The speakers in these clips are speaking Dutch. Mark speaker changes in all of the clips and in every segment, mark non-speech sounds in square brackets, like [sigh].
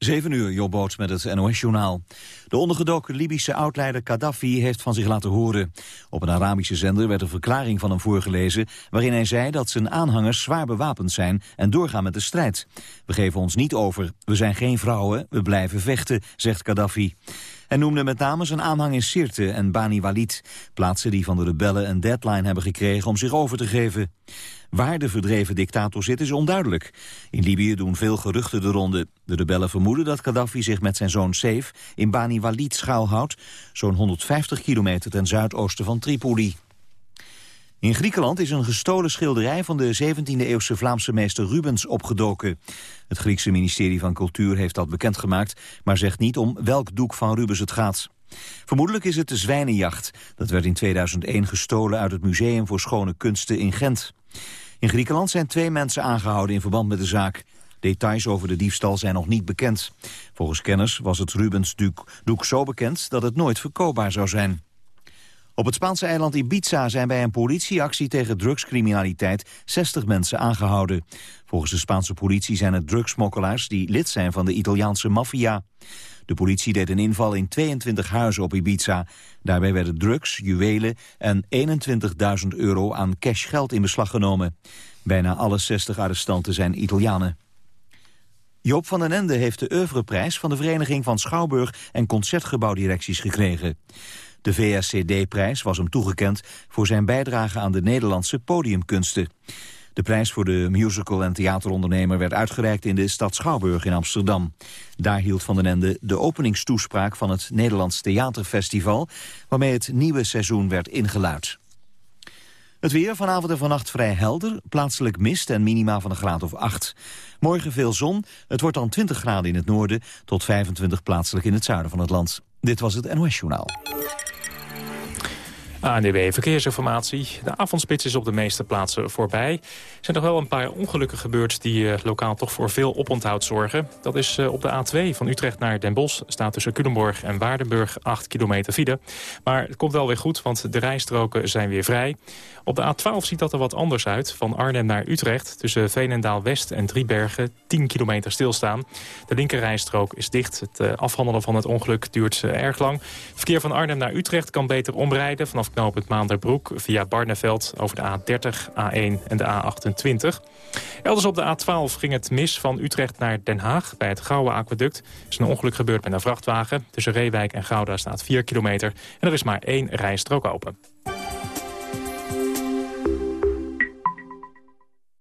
Speaker 1: 7 uur, Jobboot met het NOS-journaal. De ondergedoken Libische oudleider Gaddafi heeft van zich laten horen. Op een Arabische zender werd een verklaring van hem voorgelezen... waarin hij zei dat zijn aanhangers zwaar bewapend zijn en doorgaan met de strijd. We geven ons niet over, we zijn geen vrouwen, we blijven vechten, zegt Gaddafi. Hij noemde met name zijn aanhang in Sirte en Bani Walid... plaatsen die van de rebellen een deadline hebben gekregen om zich over te geven. Waar de verdreven dictator zit is onduidelijk. In Libië doen veel geruchten de ronde. De rebellen vermoeden dat Gaddafi zich met zijn zoon Saif in Bani Walid schuilhoudt... zo'n 150 kilometer ten zuidoosten van Tripoli. In Griekenland is een gestolen schilderij van de 17e-eeuwse Vlaamse meester Rubens opgedoken. Het Griekse ministerie van Cultuur heeft dat bekendgemaakt, maar zegt niet om welk doek van Rubens het gaat. Vermoedelijk is het de Zwijnenjacht. Dat werd in 2001 gestolen uit het Museum voor Schone Kunsten in Gent. In Griekenland zijn twee mensen aangehouden in verband met de zaak. Details over de diefstal zijn nog niet bekend. Volgens kenners was het Rubens doek zo bekend dat het nooit verkoopbaar zou zijn. Op het Spaanse eiland Ibiza zijn bij een politieactie tegen drugscriminaliteit 60 mensen aangehouden. Volgens de Spaanse politie zijn het drugsmokkelaars die lid zijn van de Italiaanse maffia. De politie deed een inval in 22 huizen op Ibiza. Daarbij werden drugs, juwelen en 21.000 euro aan cashgeld in beslag genomen. Bijna alle 60 arrestanten zijn Italianen. Joop van den Ende heeft de oeuvreprijs van de Vereniging van Schouwburg en Concertgebouwdirecties gekregen. De VSCD-prijs was hem toegekend voor zijn bijdrage aan de Nederlandse podiumkunsten. De prijs voor de musical- en theaterondernemer werd uitgereikt in de stad Schouwburg in Amsterdam. Daar hield Van den Ende de openingstoespraak van het Nederlands Theaterfestival, waarmee het nieuwe seizoen werd ingeluid. Het weer vanavond en vannacht vrij helder, plaatselijk mist en minima van een graad of 8. Morgen veel zon, het wordt dan 20 graden in het noorden tot 25 plaatselijk in het zuiden van het land. Dit was het NOS Journaal.
Speaker 2: ANDB Verkeersinformatie. De avondspits is op de meeste plaatsen voorbij. Er zijn nog wel een paar ongelukken gebeurd die uh, lokaal toch voor veel oponthoud zorgen. Dat is uh, op de A2 van Utrecht naar Den Bosch. Staat tussen Culemborg en Waardenburg 8 kilometer file. Maar het komt wel weer goed, want de rijstroken zijn weer vrij. Op de A12 ziet dat er wat anders uit. Van Arnhem naar Utrecht tussen Veenendaal-West en Driebergen 10 kilometer stilstaan. De linkerrijstrook is dicht. Het uh, afhandelen van het ongeluk duurt erg lang. Verkeer van Arnhem naar Utrecht kan beter omrijden... vanaf knooppunt Maanderbroek via Barneveld over de A30, A1 en de A28. Elders op de A12 ging het mis van Utrecht naar Den Haag bij het Gouwe Aqueduct. Er is een ongeluk gebeurd met een vrachtwagen. Tussen Reewijk en Gouda staat 4 kilometer en er is maar één rijstrook open.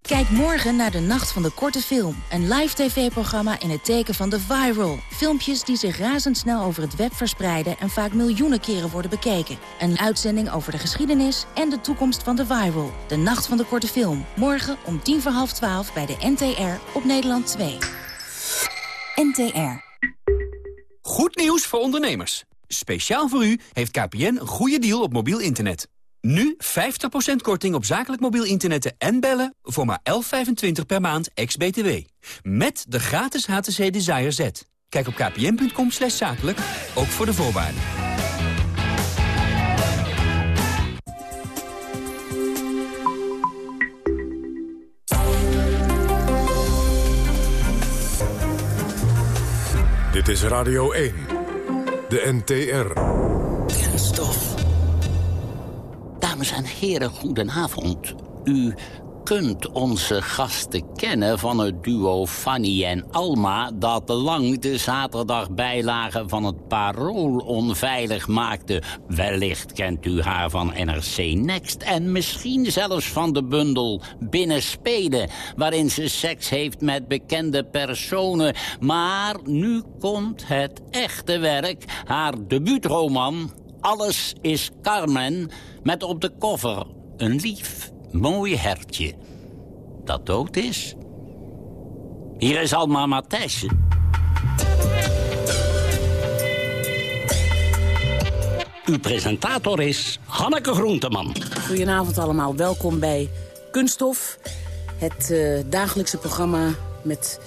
Speaker 3: Kijk morgen naar de Nacht van de Korte Film. Een live tv-programma in het teken van de viral. Filmpjes die zich razendsnel over het web verspreiden... en vaak miljoenen keren worden bekeken. Een uitzending over de geschiedenis en de toekomst van de viral. De Nacht van de Korte Film. Morgen om tien voor half twaalf bij de NTR op Nederland 2. NTR.
Speaker 4: Goed nieuws voor ondernemers. Speciaal voor u heeft KPN een goede deal op mobiel internet. Nu 50% korting op zakelijk mobiel internet en bellen voor maar 11,25 per maand ex-BTW. Met de gratis HTC Desire Z. Kijk op kpn.com slash zakelijk, ook voor de voorwaarden.
Speaker 5: Dit is Radio 1, de NTR.
Speaker 6: Kenstof. Dames en heren, goedenavond. U kunt onze gasten kennen van het duo Fanny en Alma... dat lang de zaterdagbijlage van het Parool onveilig maakte. Wellicht kent u haar van NRC Next... en misschien zelfs van de bundel Binnenspelen... waarin ze seks heeft met bekende personen. Maar nu komt het echte werk, haar debuutroman... Alles is Carmen, met op de koffer een lief, mooi hertje. Dat dood is. Hier is Alma Matthijssen. Uw presentator is Hanneke Groenteman.
Speaker 7: Goedenavond allemaal, welkom bij Kunststof. Het uh, dagelijkse programma met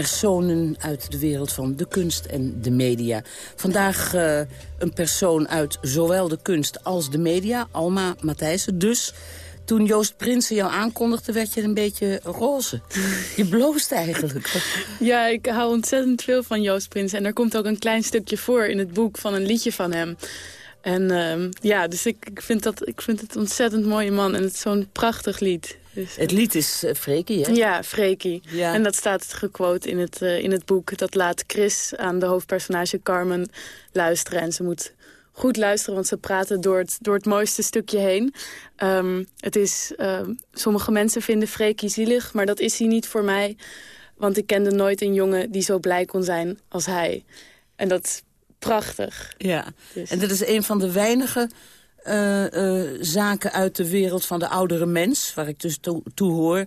Speaker 7: personen uit de wereld van de kunst en de media. Vandaag uh, een persoon uit zowel de kunst als de media, Alma Matthijssen. Dus toen Joost Prinsen jou aankondigde, werd je een beetje roze. [laughs] Je bloost eigenlijk.
Speaker 8: Ja, ik hou ontzettend veel van Joost Prinsen. En er komt ook een klein stukje voor in het boek van een liedje van hem. En uh, ja, dus ik, ik, vind dat, ik vind het een ontzettend mooie man. En het is zo'n prachtig lied. Dus,
Speaker 7: het lied is uh, Freekie, hè?
Speaker 8: Ja, Freekie. Ja. En dat staat gequote in het, uh, in het boek. Dat laat Chris aan de hoofdpersonage Carmen luisteren. En ze moet goed luisteren, want ze praten door het, door het mooiste stukje heen. Um, het is, uh, sommige mensen vinden Freekie zielig, maar dat is hij niet voor mij. Want ik kende nooit een jongen die zo blij kon zijn als hij. En dat prachtig.
Speaker 7: Ja, dus. en dat is een van de weinige uh, uh, zaken uit de wereld van de oudere mens... waar ik dus toe, toe hoor,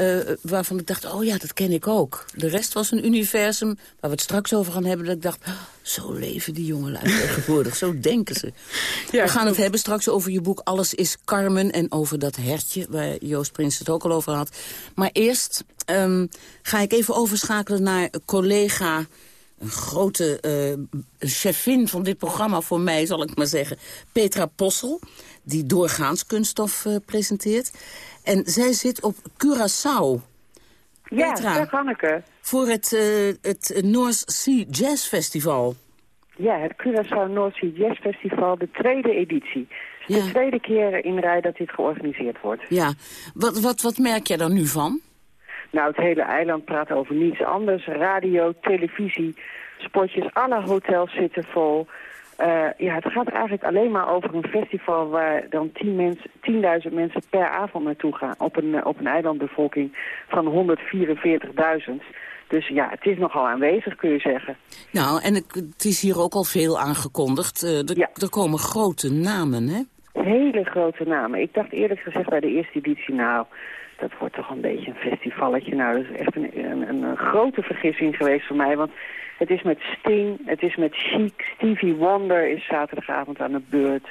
Speaker 7: uh, waarvan ik dacht, oh ja, dat ken ik ook. De rest was een universum waar we het straks over gaan hebben... dat ik dacht, oh, zo leven die jongelui [laughs] tegenwoordig, zo denken ze. Ja, we gaan het hebben straks over je boek Alles is Carmen... en over dat hertje, waar Joost Prins het ook al over had. Maar eerst um, ga ik even overschakelen naar collega een grote uh, chefin van dit programma voor mij, zal ik maar zeggen. Petra Possel, die doorgaans kunststof uh, presenteert. En zij zit op Curaçao.
Speaker 9: Ja, Petra, daar
Speaker 7: Voor het, uh, het North Sea Jazz Festival.
Speaker 9: Ja, het Curaçao North Sea Jazz Festival, de tweede editie. De tweede keer in rij dat dit georganiseerd wordt.
Speaker 7: Ja, wat, wat, wat merk jij dan nu van?
Speaker 9: Nou, het hele eiland praat over niets anders. Radio, televisie, spotjes, alle hotels zitten vol. Uh, ja, het gaat eigenlijk alleen maar over een festival waar dan 10.000 mensen, 10 mensen per avond naartoe gaan. Op een, eh, op een eilandbevolking van 144.000. Dus ja, het is nogal aanwezig, kun je zeggen.
Speaker 7: Nou, en het is hier ook al veel aangekondigd. Uh, er, ja. er komen grote namen, hè?
Speaker 9: Hele grote namen. Ik dacht eerlijk gezegd bij de eerste editie, nou, dat wordt toch een beetje een festivalletje. Nou, dat is echt een, een, een grote vergissing geweest voor mij, want het is met Sting, het is met Chic, Stevie Wonder is zaterdagavond aan de beurt.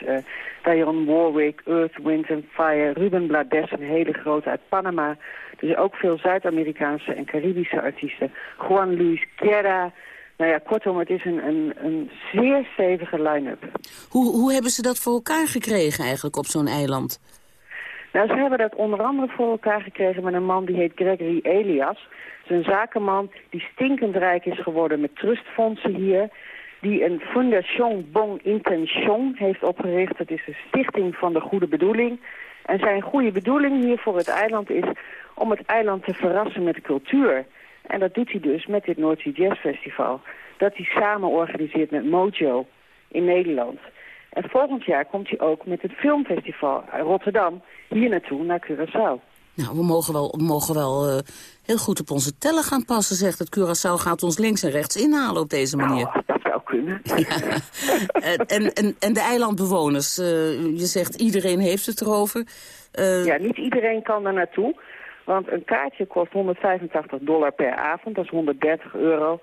Speaker 9: Uh, Warwick, Earth, Wind and Fire, Ruben Blades, een hele grote uit Panama. Dus ook veel Zuid-Amerikaanse en Caribische artiesten. Juan Luis Guerra. Nou ja, kortom, het is een, een, een zeer stevige line-up.
Speaker 7: Hoe, hoe hebben ze dat voor elkaar gekregen eigenlijk op zo'n eiland?
Speaker 9: Nou, ze hebben dat onder andere voor elkaar gekregen met een man die heet Gregory Elias. Het is een zakenman die stinkend rijk is geworden met trustfondsen hier. Die een Fondation Bon Intention heeft opgericht. Dat is de stichting van de goede bedoeling. En zijn goede bedoeling hier voor het eiland is om het eiland te verrassen met cultuur. En dat doet hij dus met dit Noordzee Jazz Festival. Dat hij samen organiseert met Mojo in Nederland. En volgend jaar komt hij ook met het filmfestival Rotterdam hier naartoe, naar Curaçao.
Speaker 7: Nou, we mogen wel, we mogen wel uh, heel goed op onze tellen gaan passen, zegt het. Curaçao gaat ons links en rechts inhalen op deze manier.
Speaker 9: Nou, [laughs] dat zou kunnen. [laughs] Ja.
Speaker 7: en, en, en de eilandbewoners, uh, je zegt iedereen heeft het erover.
Speaker 9: Uh... Ja, niet iedereen kan er naartoe. Want een kaartje kost 185 dollar per avond, dat is 130 euro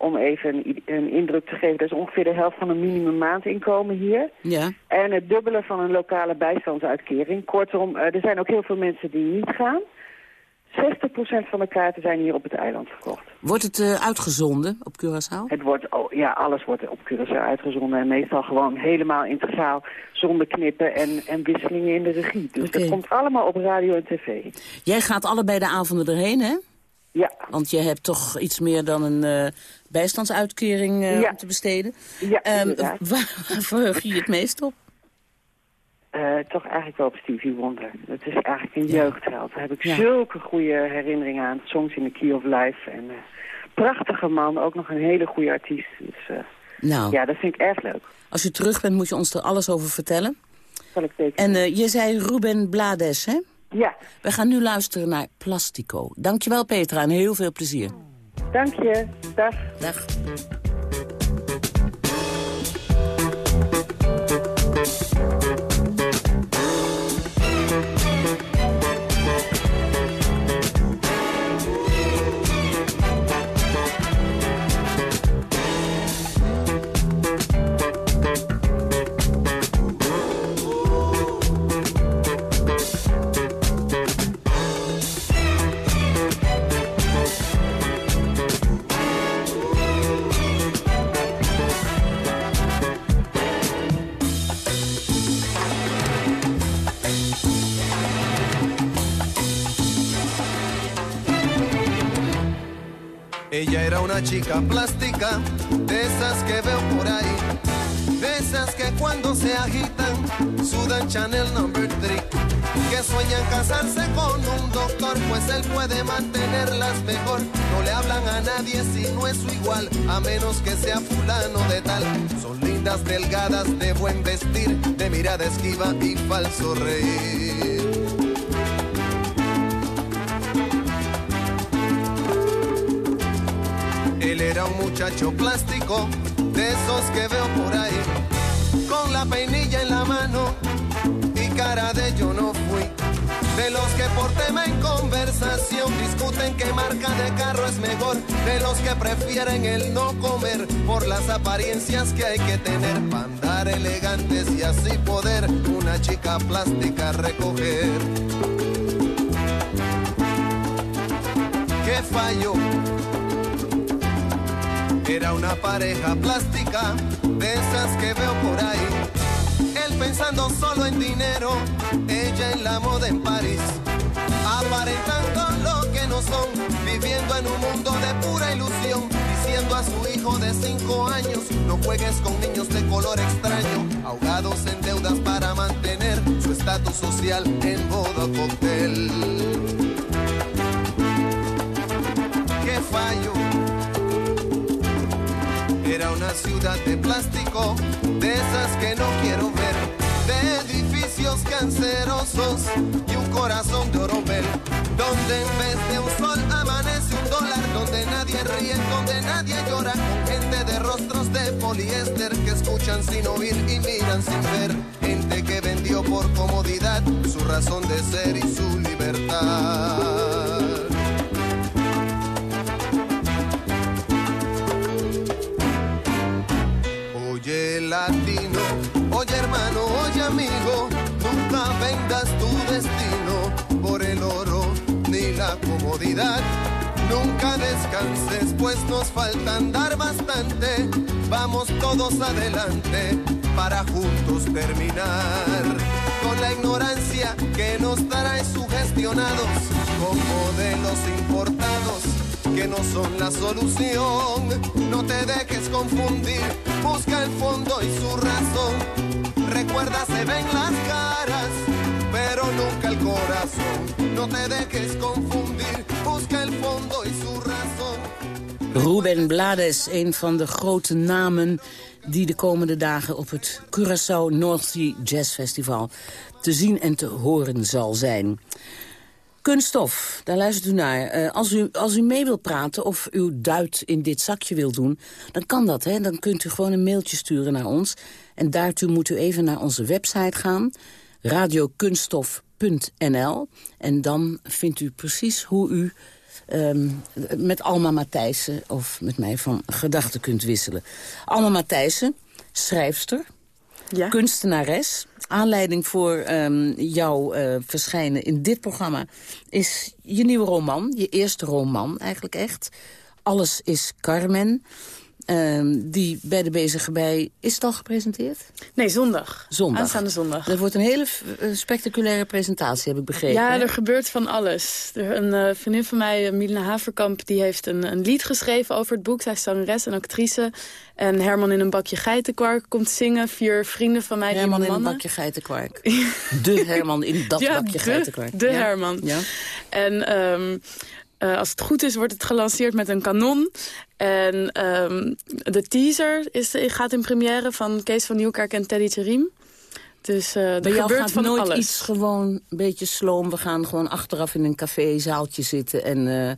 Speaker 9: om even een, een, indruk te geven, dat is ongeveer de helft van een minimum maandinkomen hier.
Speaker 7: Ja.
Speaker 9: En het dubbele van een lokale bijstandsuitkering. Kortom, uh, er zijn ook heel veel mensen die niet gaan. 60% van de kaarten zijn hier op het eiland verkocht.
Speaker 7: Wordt het uh, uitgezonden op Curaçao?
Speaker 9: Het wordt, oh, ja, alles wordt op Curaçao uitgezonden. En meestal gewoon helemaal integraal, zonder knippen en, en wisselingen in de regie. Dus okay. dat komt allemaal op radio en tv.
Speaker 7: Jij gaat allebei de avonden erheen, hè?
Speaker 9: Ja.
Speaker 7: Want je hebt toch iets meer dan een uh, bijstandsuitkering uh, ja. om te besteden.
Speaker 9: Ja, um, [laughs]
Speaker 7: waar, waar verheug je het meest op?
Speaker 9: Uh, toch eigenlijk wel op Stevie Wonder. Het is eigenlijk een ja. jeugdheld. Daar heb ik ja. zulke goede herinneringen aan. Songs in the Key of Life. En, uh, prachtige man, ook nog een hele goede artiest. Dus
Speaker 7: nou,
Speaker 9: ja, dat vind ik erg leuk.
Speaker 7: Als je terug bent, moet je ons er alles over vertellen.
Speaker 9: Zal ik zeker.
Speaker 7: En je zei Ruben Blades, hè?
Speaker 9: Ja.
Speaker 7: We gaan nu luisteren naar Plastico. Dankjewel Petra en heel veel plezier.
Speaker 9: Dank je. Dag.
Speaker 7: Dag.
Speaker 10: Una chica plástica, de esas que veo por ahí. De esas que cuando se agitan, sudan Chanel number 3. Que sueñan casarse con un doctor, pues él puede mantenerlas mejor. No le hablan a nadie si no es su igual, a menos que sea fulano de tal. Son lindas, delgadas, de buen vestir, de mirada esquiva y falso reír. Un muchacho plástico, de esos que veo por ahí, con la peinilla en la mano y cara de yo no fui. De los que por tema en conversación discuten qué marca de carro es mejor. De los que prefieren el no comer por las apariencias que hay que tener para andar elegantes y así poder una chica plástica recoger. ¿Qué falló? Era una pareja plástica, de esas que veo por ahí. Él pensando solo en dinero, ella en la moda en París. Aparentando lo que no son, viviendo en un mundo de pura ilusión. Diciendo a su hijo de cinco años, no juegues con niños de color extraño. Ahogados en deudas para mantener su estatus social en modo cóctel. ¿Qué fallo? Era una ciudad de plástico, de esas que no quiero ver, de edificios cancerosos y un corazón de oromel, donde en vez de un sol amanece un dólar, donde nadie ríe, donde nadie llora, con gente de rostros de poliéster que escuchan sin oír y miran sin ver, gente que vendió por comodidad su razón de ser y su libertad. Latino, oye hermano, oye amigo, nunca vendas tu destino por el oro ni la comodidad. Nunca descanses, pues nos falta andar bastante. Vamos todos adelante para juntos terminar con la ignorancia que nos trae sugestionados con modelos importados que no son la solución. No te dejes confundir, busca el fondo y su razón. Recuerda, se ven las caras, pero nunca el corazón. No te dejes confundir, busca el fondo y su razón.
Speaker 7: Ruben Blades, een van de grote namen die de komende dagen op het Curaçao North Sea Jazz Festival te zien en te horen zal zijn. Kunststof, daar luistert u naar. Uh, als, u, als u mee wilt praten of uw duit in dit zakje wilt doen... dan kan dat, hè. Dan kunt u gewoon een mailtje sturen naar ons. En daartoe moet u even naar onze website gaan. radiokunststof.nl En dan vindt u precies hoe u um, met Alma Matthijssen... of met mij van gedachten kunt wisselen. Alma Matthijssen, schrijfster, ja. kunstenares aanleiding voor um, jouw uh, verschijnen in dit programma... is je nieuwe roman, je eerste roman eigenlijk echt. Alles is Carmen. Um, die bij de bezige bij... Is het al gepresenteerd?
Speaker 8: Nee, zondag.
Speaker 7: Zondag.
Speaker 8: Aanstaande zondag.
Speaker 7: Er wordt een hele uh, spectaculaire presentatie, heb ik begrepen.
Speaker 8: Ja, er gebeurt van alles. Er, een uh, vriendin van mij, Milena Haverkamp, die heeft een, een lied geschreven over het boek. Zij is zangeres en actrice. En Herman in een bakje geitenkwark komt zingen. Vier vrienden van mij.
Speaker 7: Herman in een bakje geitenkwark. [laughs] de Herman in dat
Speaker 8: ja,
Speaker 7: bakje
Speaker 8: de,
Speaker 7: geitenkwark.
Speaker 8: De ja. Herman.
Speaker 7: Ja.
Speaker 8: En... Um, uh, als het goed is, wordt het gelanceerd met een kanon. En um, de teaser is, gaat in première van Kees van Nieuwkerk en Teddy Terim. Dus uh, er gebeurt
Speaker 7: gaat
Speaker 8: van
Speaker 7: nooit
Speaker 8: alles.
Speaker 7: iets gewoon een beetje sloom. We gaan gewoon achteraf in een café, zaaltje zitten en uh,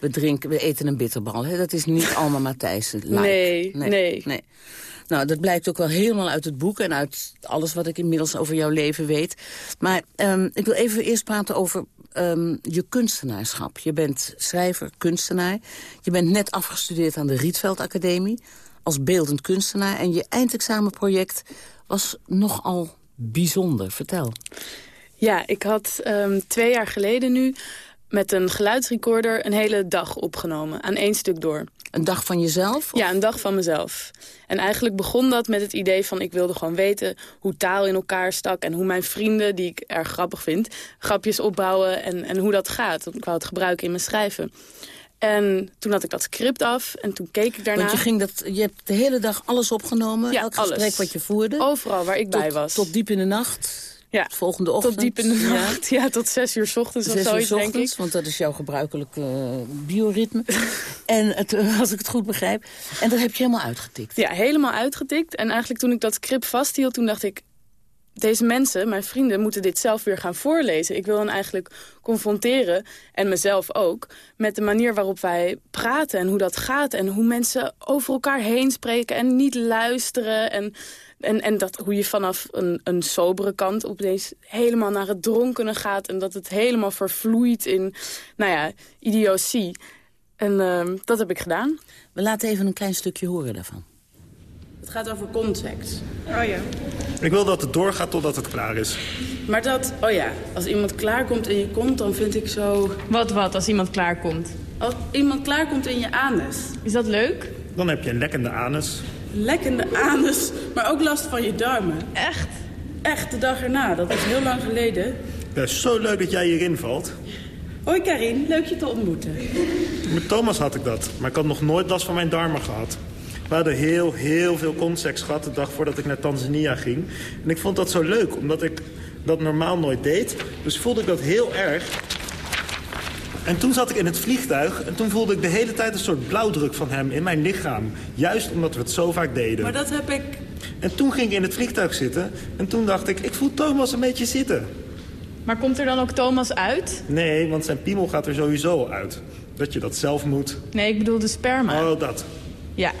Speaker 7: we, drinken, we eten een bitterbal. Hè? Dat is niet [laughs] allemaal Matthijssen. Like.
Speaker 8: Nee, nee,
Speaker 7: nee, nee. Nou, dat blijkt ook wel helemaal uit het boek... en uit alles wat ik inmiddels over jouw leven weet. Maar um, ik wil even eerst praten over um, je kunstenaarschap. Je bent schrijver, kunstenaar. Je bent net afgestudeerd aan de Rietveld Academie... als beeldend kunstenaar. En je eindexamenproject was nogal bijzonder. Vertel.
Speaker 8: Ja, ik had um, twee jaar geleden nu met een geluidsrecorder een hele dag opgenomen. Aan één stuk door.
Speaker 7: Een dag van jezelf?
Speaker 8: Of? Ja, een dag van mezelf. En eigenlijk begon dat met het idee van... ik wilde gewoon weten hoe taal in elkaar stak... en hoe mijn vrienden, die ik erg grappig vind... grapjes opbouwen en, en hoe dat gaat. Ik wou het gebruiken in mijn schrijven. En toen had ik dat script af en toen keek ik daarna.
Speaker 7: Want je, ging dat, je hebt de hele dag alles opgenomen?
Speaker 8: Ja,
Speaker 7: elk
Speaker 8: alles.
Speaker 7: gesprek wat je voerde?
Speaker 8: Overal waar ik
Speaker 7: tot,
Speaker 8: bij was.
Speaker 7: Tot diep in de nacht?
Speaker 8: Ja.
Speaker 7: Volgende ochtend?
Speaker 8: Tot diep in de nacht, ja, tot zes uur s ochtends
Speaker 7: zes
Speaker 8: of zoiets,
Speaker 7: uur
Speaker 8: denk ik.
Speaker 7: Want dat is jouw gebruikelijke uh, bioritme. [laughs] en het, uh, als ik het goed begrijp. En dat heb je helemaal uitgetikt?
Speaker 8: Ja, helemaal uitgetikt. En eigenlijk toen ik dat script vasthield, toen dacht ik... deze mensen, mijn vrienden, moeten dit zelf weer gaan voorlezen. Ik wil hen eigenlijk confronteren, en mezelf ook... met de manier waarop wij praten en hoe dat gaat... en hoe mensen over elkaar heen spreken en niet luisteren... en en, en dat hoe je vanaf een, een sobere kant opeens helemaal naar het dronkene gaat... en dat het helemaal vervloeit in, nou ja, idiotie. En uh, dat heb ik gedaan.
Speaker 7: We laten even een klein stukje horen daarvan.
Speaker 8: Het gaat over context.
Speaker 11: Oh ja. Ik wil dat het doorgaat totdat het klaar is.
Speaker 8: Maar dat, oh ja, als iemand klaarkomt in je kont, dan vind ik zo...
Speaker 12: Wat wat, als iemand klaarkomt?
Speaker 8: Als iemand klaarkomt in je anus.
Speaker 12: Is dat leuk?
Speaker 11: Dan heb je een lekkende anus
Speaker 8: lekkende anus, maar ook last van je darmen.
Speaker 12: Echt?
Speaker 8: Echt, de dag erna. Dat is heel lang geleden.
Speaker 11: Ja, zo leuk dat jij hierin valt.
Speaker 8: Hoi Karin, leuk je te ontmoeten.
Speaker 11: Met Thomas had ik dat, maar ik had nog nooit last van mijn darmen gehad. We hadden heel, heel veel context gehad de dag voordat ik naar Tanzania ging. En ik vond dat zo leuk, omdat ik dat normaal nooit deed. Dus voelde ik dat heel erg. En toen zat ik in het vliegtuig en toen voelde ik de hele tijd een soort blauwdruk van hem in mijn lichaam. Juist omdat we het zo vaak deden.
Speaker 8: Maar dat heb ik...
Speaker 11: En toen ging ik in het vliegtuig zitten en toen dacht ik, ik voel Thomas een beetje zitten.
Speaker 12: Maar komt er dan ook Thomas uit?
Speaker 11: Nee, want zijn piemel gaat er sowieso uit. Dat je dat zelf moet.
Speaker 12: Nee, ik bedoel de sperma.
Speaker 11: Oh, dat.
Speaker 12: Ja.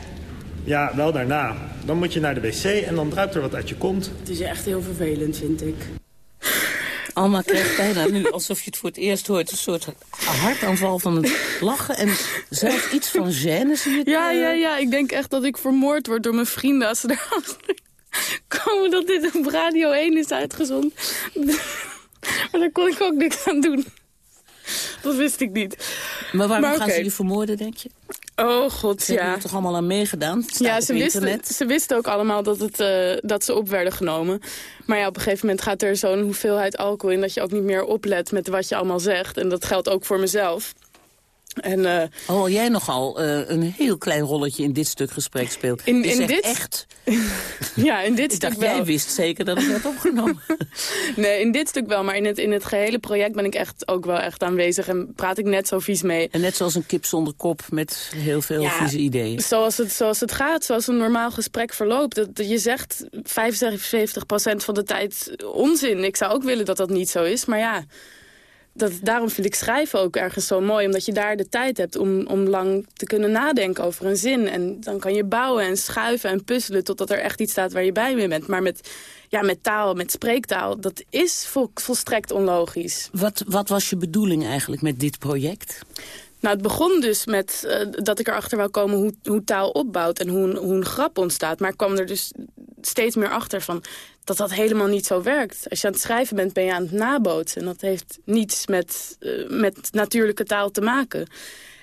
Speaker 11: Ja, wel daarna. Dan moet je naar de wc en dan druipt er wat uit je kont.
Speaker 8: Het is echt heel vervelend, vind ik.
Speaker 7: Alma krijgt bijna nu, alsof je het voor het eerst hoort... een soort hartaanval van het lachen en zelfs iets van gêne zie ik.
Speaker 8: Ja, ja, ja. Ik denk echt dat ik vermoord word door mijn vrienden... als ze erachter [laughs] komen dat dit op Radio 1 is uitgezonden. [laughs] maar daar kon ik ook niks aan doen. Dat wist ik niet.
Speaker 7: Maar waarom maar gaan ze je vermoorden, denk je?
Speaker 8: Oh god,
Speaker 7: ze
Speaker 8: ja. Ze
Speaker 7: hebben toch allemaal aan meegedaan?
Speaker 8: Ja, ze wisten, ze wisten ook allemaal dat, het, uh, dat ze op werden genomen. Maar ja, op een gegeven moment gaat er zo'n hoeveelheid alcohol in... dat je ook niet meer oplet met wat je allemaal zegt. En dat geldt ook voor mezelf. En, uh,
Speaker 7: oh, jij nogal uh, een heel klein rolletje in dit stuk gesprek speelt.
Speaker 8: In, in dit?
Speaker 7: echt? [laughs]
Speaker 8: ja, in dit
Speaker 7: ik
Speaker 8: stuk
Speaker 7: dacht,
Speaker 8: wel.
Speaker 7: jij wist zeker dat het werd opgenomen. [laughs]
Speaker 8: nee, in dit stuk wel. Maar in het, in het gehele project ben ik echt ook wel echt aanwezig. En praat ik net zo vies mee.
Speaker 7: En net zoals een kip zonder kop met heel veel
Speaker 8: ja,
Speaker 7: vieze ideeën.
Speaker 8: Zoals het, zoals het gaat, zoals een normaal gesprek verloopt. Dat, dat je zegt 75% van de tijd onzin. Ik zou ook willen dat dat niet zo is. Maar ja... Dat, daarom vind ik schrijven ook ergens zo mooi. Omdat je daar de tijd hebt om, om lang te kunnen nadenken over een zin. En dan kan je bouwen en schuiven en puzzelen... totdat er echt iets staat waar je bij mee bent. Maar met, ja, met taal, met spreektaal, dat is vol, volstrekt onlogisch.
Speaker 7: Wat, wat was je bedoeling eigenlijk met dit project?
Speaker 8: Nou, het begon dus met uh, dat ik erachter wou komen hoe, hoe taal opbouwt... en hoe, hoe een grap ontstaat. Maar ik kwam er dus steeds meer achter van dat dat helemaal niet zo werkt. Als je aan het schrijven bent, ben je aan het nabootsen. En dat heeft niets met, uh, met natuurlijke taal te maken.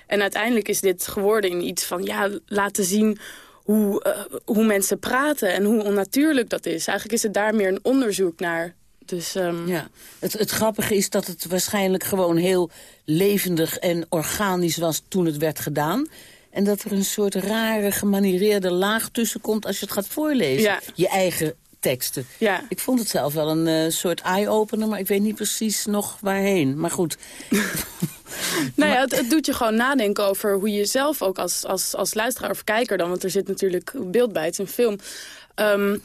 Speaker 8: En uiteindelijk is dit geworden in iets van... ja, laten zien hoe, uh, hoe mensen praten en hoe onnatuurlijk dat is. Eigenlijk is het daar meer een onderzoek naar... Dus, um...
Speaker 7: ja. het, het grappige is dat het waarschijnlijk gewoon heel levendig en organisch was toen het werd gedaan. En dat er een soort rare gemanireerde laag tussen komt als je het gaat voorlezen.
Speaker 8: Ja.
Speaker 7: Je eigen teksten.
Speaker 8: Ja.
Speaker 7: Ik vond het zelf wel een uh, soort eye-opener, maar ik weet niet precies nog waarheen. Maar goed. [laughs]
Speaker 8: nou ja, het, het, doet je gewoon nadenken over hoe je zelf ook als, als, als luisteraar of kijker dan... want er zit natuurlijk beeld bij, het is een film... Um,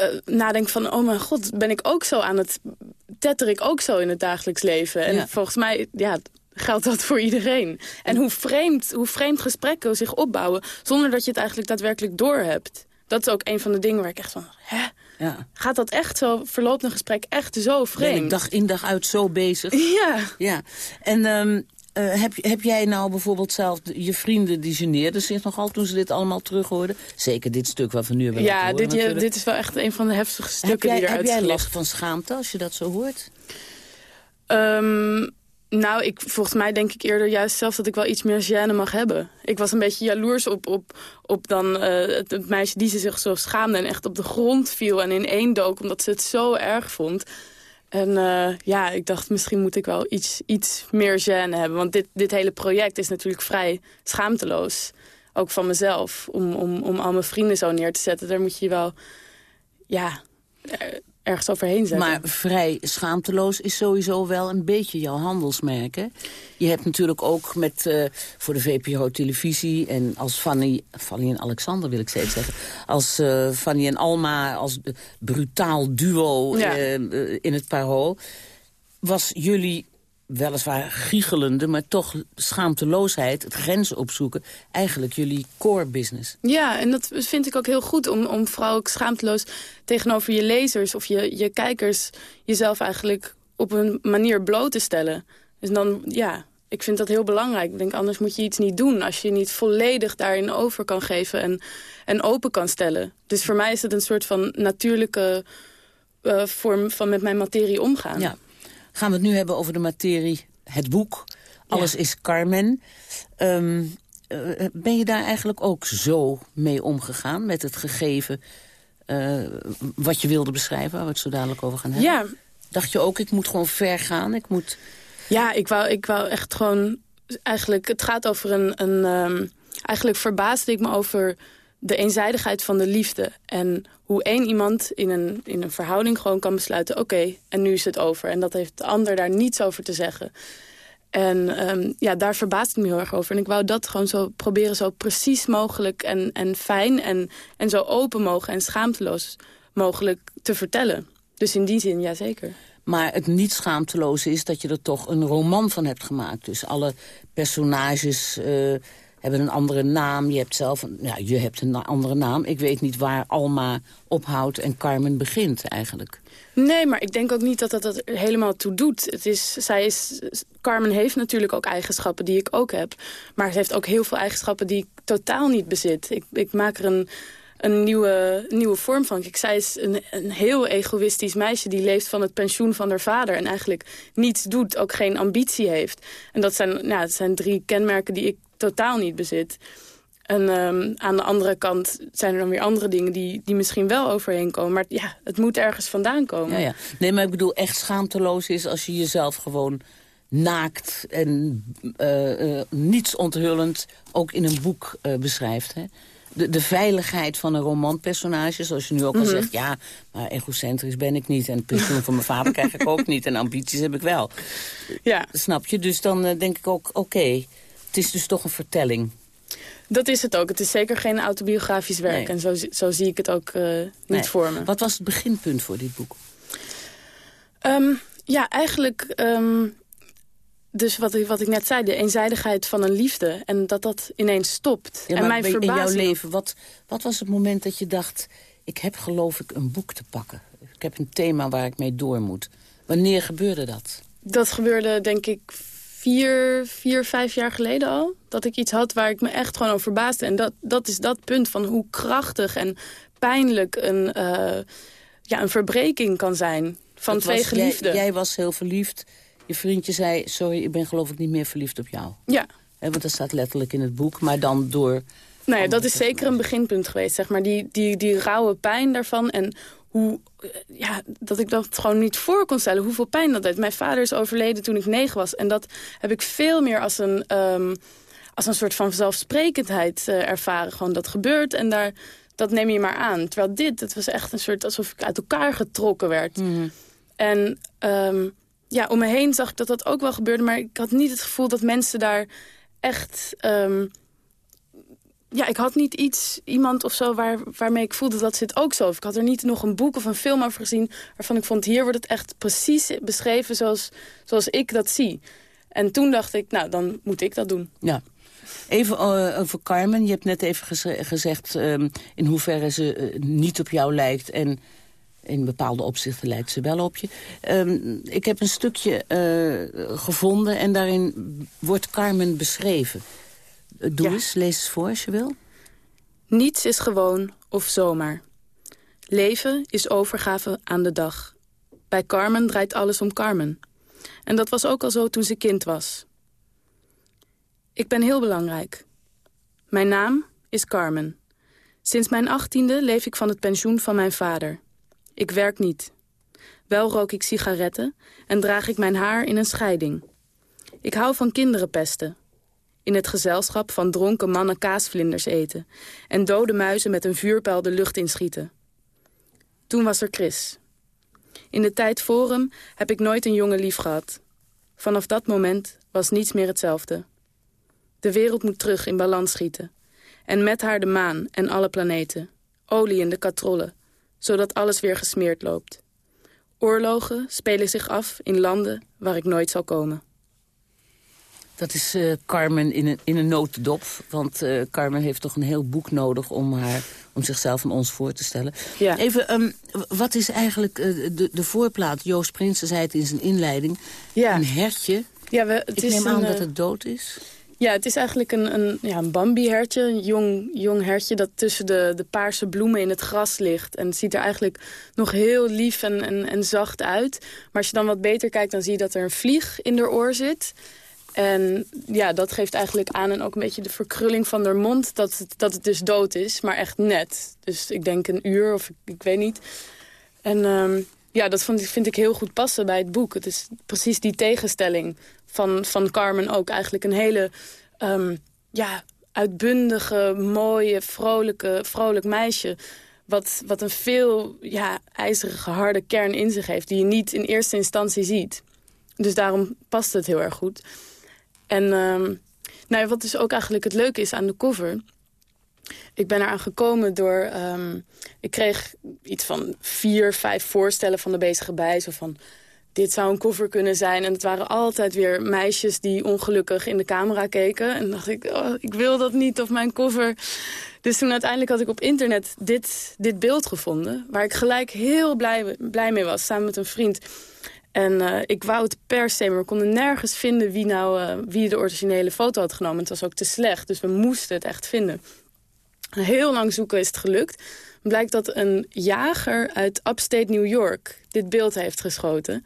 Speaker 8: uh, nadenkt van, oh mijn god, ben ik ook zo aan het... tetter ik ook zo in het dagelijks leven? En
Speaker 7: Ja.
Speaker 8: volgens mij, ja, geldt dat voor iedereen. En hoe vreemd, hoe vreemd gesprekken zich opbouwen... zonder dat je het eigenlijk daadwerkelijk doorhebt. Dat is ook een van de dingen waar ik echt van... Hè?
Speaker 7: Ja.
Speaker 8: Gaat dat echt zo, verloopt een gesprek echt zo
Speaker 7: Ben
Speaker 8: vreemd?
Speaker 7: ik dag in dag uit zo bezig. [laughs]
Speaker 8: Ja.
Speaker 7: Ja. En ehm, eh, heb, heb jij nou bijvoorbeeld zelf... je vrienden die geneerden zich nogal toen ze dit allemaal terughoorden? Zeker dit stuk waarvan nu hebben
Speaker 8: Ja, dit,
Speaker 7: natuurlijk.
Speaker 8: dit is wel echt een van de heftigste stukken
Speaker 7: Heb jij,
Speaker 8: die eruit
Speaker 7: heb jij last van schaamte als je dat zo hoort?
Speaker 8: Ehm, nou, ik, volgens mij denk ik eerder juist zelf dat ik wel iets meer gêne mag hebben. Ik was een beetje jaloers op, op, op dan, eh, het, meisje die ze zich zo schaamde... en echt op de grond viel en in één dook omdat ze het zo erg vond. En uh, ja, ik dacht misschien moet ik wel iets, iets meer gêne hebben. Want dit, dit hele project is natuurlijk vrij schaamteloos. Ook van mezelf. Om, om, om al mijn vrienden zo neer te zetten. Daar moet je wel ja, ergens overheen zetten.
Speaker 7: Maar vrij schaamteloos is sowieso wel een beetje jouw handelsmerk, hè? Je hebt natuurlijk ook met, uh, voor de VPRO-televisie... en als Fanny, Fanny en Alexander wil ik steeds zeggen... als uh, Fanny en Alma, als brutaal duo
Speaker 8: ja.
Speaker 7: uh, in het parool... was jullie weliswaar giechelende, maar toch schaamteloosheid... het grenzen opzoeken, eigenlijk jullie core business.
Speaker 8: Ja, en dat vind ik ook heel goed om, om vooral ook schaamteloos... tegenover je lezers of je, je kijkers jezelf eigenlijk op een manier bloot te stellen. Dus dan, ja, ik vind dat heel belangrijk. Ik denk, anders moet je iets niet doen... als je niet volledig daarin over kan geven en, en open kan stellen. Dus voor mij is het een soort van natuurlijke uh, vorm van met mijn materie omgaan.
Speaker 7: Ja gaan we het nu hebben over de materie, het boek. Alles is Carmen. Um, uh, ben je daar eigenlijk ook zo mee omgegaan met het gegeven... Uh, wat je wilde beschrijven, waar we het zo dadelijk over gaan hebben?
Speaker 8: Ja.
Speaker 7: Dacht je ook, ik moet gewoon ver gaan? Ik moet...
Speaker 8: Ja, ik wou, ik wou echt gewoon... Eigenlijk, het gaat over een... een um, eigenlijk verbaasde ik me over de eenzijdigheid van de liefde. En hoe één iemand in een, in een verhouding gewoon kan besluiten... oké, en nu is het over. En dat heeft de ander daar niets over te zeggen. En um, ja, daar verbaasde ik me heel erg over. En ik wou dat gewoon zo proberen zo precies mogelijk en, en fijn... En, en zo open mogelijk en schaamteloos mogelijk te vertellen. Dus in die zin, ja zeker.
Speaker 7: Maar het niet schaamteloze is dat je er toch een roman van hebt gemaakt. Dus alle personages... Uh hebben een andere naam. Je hebt zelf een, ja, je hebt een andere naam. Ik weet niet waar Alma ophoudt en Carmen begint eigenlijk.
Speaker 8: Nee, maar ik denk ook niet dat dat, dat helemaal toe doet. Het is, zij is, Carmen heeft natuurlijk ook eigenschappen die ik ook heb. Maar ze heeft ook heel veel eigenschappen die ik totaal niet bezit. Ik, ik maak er een, een nieuwe, nieuwe vorm van. Kijk, zij is een, een heel egoïstisch meisje die leeft van het pensioen van haar vader. En eigenlijk niets doet, ook geen ambitie heeft. En dat zijn, nou, dat zijn drie kenmerken die ik totaal niet bezit. En um, aan de andere kant zijn er dan weer andere dingen die, die misschien wel overheen komen. Maar ja, het moet ergens vandaan komen.
Speaker 7: Ja, ja. Nee, maar ik bedoel, echt schaamteloos is als je jezelf gewoon naakt en uh, uh, niets onthullend ook in een boek uh, beschrijft. Hè? De, de veiligheid van een romanpersonage, zoals je nu ook al mm -hmm. zegt... ja, maar egocentrisch ben ik niet en het pensioen van mijn vader krijg ik ook niet... en ambities heb ik wel.
Speaker 8: Ja.
Speaker 7: Snap je? Dus dan denk ik ook, oké... Okay, het is dus toch een vertelling.
Speaker 8: Dat is het ook. Het is zeker geen autobiografisch werk. Nee. En zo, zo zie ik het ook uh, niet nee. voor me.
Speaker 7: Wat was het beginpunt voor dit boek?
Speaker 8: Um, ja, eigenlijk... Um, dus wat ik, wat ik net zei, de eenzijdigheid van een liefde. En dat dat ineens stopt.
Speaker 7: Ja,
Speaker 8: en mijn
Speaker 7: in
Speaker 8: verbazing...
Speaker 7: jouw leven, wat, wat was het moment dat je dacht... ik heb geloof ik een boek te pakken. Ik heb een thema waar ik mee door moet. Wanneer gebeurde dat?
Speaker 8: Dat gebeurde denk ik vier, vier, vijf jaar geleden al. Dat ik iets had waar ik me echt gewoon over verbaasde. En dat, dat is dat punt van hoe krachtig en pijnlijk een, uh, ja, een verbreking kan zijn. Van
Speaker 7: dat
Speaker 8: twee
Speaker 7: was,
Speaker 8: geliefden.
Speaker 7: Jij, jij, was heel verliefd. Je vriendje zei, sorry, ik ben geloof ik niet meer verliefd op jou.
Speaker 8: Ja.
Speaker 7: He, want dat staat letterlijk in het boek. Maar dan door...
Speaker 8: Nou ja, dat is zeker een beginpunt geweest, zeg maar. Die, die, die rauwe pijn daarvan en hoe, ja, dat ik dat gewoon niet voor kon stellen. Hoeveel pijn dat deed. Mijn vader is overleden toen ik negen was. En dat heb ik veel meer als een, um, als een soort van zelfsprekendheid uh, ervaren. Gewoon dat gebeurt en daar, dat neem je maar aan. Terwijl dit, het was echt een soort alsof ik uit elkaar getrokken werd.
Speaker 7: Mhm.
Speaker 8: En um, ja, om me heen zag ik dat dat ook wel gebeurde. Maar ik had niet het gevoel dat mensen daar echt... Um, ja, ik had niet iets, iemand of zo waar, waarmee ik voelde dat zit ook zo. Of ik had er niet nog een boek of een film over gezien... waarvan ik vond, hier wordt het echt precies beschreven zoals, zoals ik dat zie. En toen dacht ik, nou, dan moet ik dat doen.
Speaker 7: Ja. Even uh, over Carmen. Je hebt net even geze gezegd um, in hoeverre ze uh, niet op jou lijkt... en in bepaalde opzichten lijkt ze wel op je. Um, ik heb een stukje uh, gevonden en daarin wordt Carmen beschreven... Doe ja. eens, lees eens voor als je wil.
Speaker 8: Niets is gewoon of zomaar. Leven is overgave aan de dag. Bij Carmen draait alles om Carmen. En dat was ook al zo toen ze kind was. Ik ben heel belangrijk. Mijn naam is Carmen. Sinds mijn achttiende leef ik van het pensioen van mijn vader. Ik werk niet. Wel rook ik sigaretten en draag ik mijn haar in een scheiding. Ik hou van kinderen pesten. In het gezelschap van dronken mannen kaasvlinders eten... en dode muizen met een vuurpijl de lucht inschieten. Toen was er Chris. In de tijd voor hem heb ik nooit een jongen lief gehad. Vanaf dat moment was niets meer hetzelfde. De wereld moet terug in balans schieten. En met haar de maan en alle planeten. Olie in de katrollen, zodat alles weer gesmeerd loopt. Oorlogen spelen zich af in landen waar ik nooit zal komen.
Speaker 7: Dat is uh, Carmen in een, in een notendop. Want uh, Carmen heeft toch een heel boek nodig om, haar, om zichzelf en ons voor te stellen.
Speaker 8: Ja.
Speaker 7: Even, um, wat is eigenlijk uh, de, de voorplaat? Joost Prinsen zei het in zijn inleiding.
Speaker 8: Ja.
Speaker 7: Een hertje.
Speaker 8: Ja, we, het
Speaker 7: Ik
Speaker 8: is
Speaker 7: neem
Speaker 8: een,
Speaker 7: aan dat
Speaker 8: eh,
Speaker 7: het dood is.
Speaker 8: Ja, het is eigenlijk een, een, ja, een Bambi-hertje. Een jong, jong hertje dat tussen de, de paarse bloemen in het gras ligt. En het ziet er eigenlijk nog heel lief en, en, en zacht uit. Maar als je dan wat beter kijkt, dan zie je dat er een vlieg in haar oor zit. En ja, dat geeft eigenlijk aan en ook een beetje de verkrulling van haar mond... dat het, dat het dus dood is, maar echt net. Dus ik denk een uur of ik, ik weet niet. En ehm, ja, dat vond, ik- vind ik heel goed passen bij het boek. Het is precies die tegenstelling van, van Carmen ook. Eigenlijk een hele ehm, ja, uitbundige, mooie, vrolijke, vrolijk meisje... Wat, wat een veel ja, ijzerige, harde kern in zich heeft... die je niet in eerste instantie ziet. Dus daarom past het heel erg goed. En ehm, nou wat dus ook eigenlijk het leuke is aan de cover... Ik ben eraan gekomen door... ehm, ik kreeg iets van vier, vijf voorstellen van de bezige bij. Zo van, dit zou een cover kunnen zijn. En het waren altijd weer meisjes die ongelukkig in de camera keken. En dacht ik, oh, ik wil dat niet op mijn cover. Dus toen uiteindelijk had ik op internet dit, dit beeld gevonden... waar ik gelijk heel blij, blij mee was, samen met een vriend... En eh, ik wou het per se, maar we konden nergens vinden wie, nou, eh, wie de originele foto had genomen. Het was ook te slecht, dus we moesten het echt vinden. Heel lang zoeken is het gelukt. Blijkt dat een jager uit upstate New York dit beeld heeft geschoten.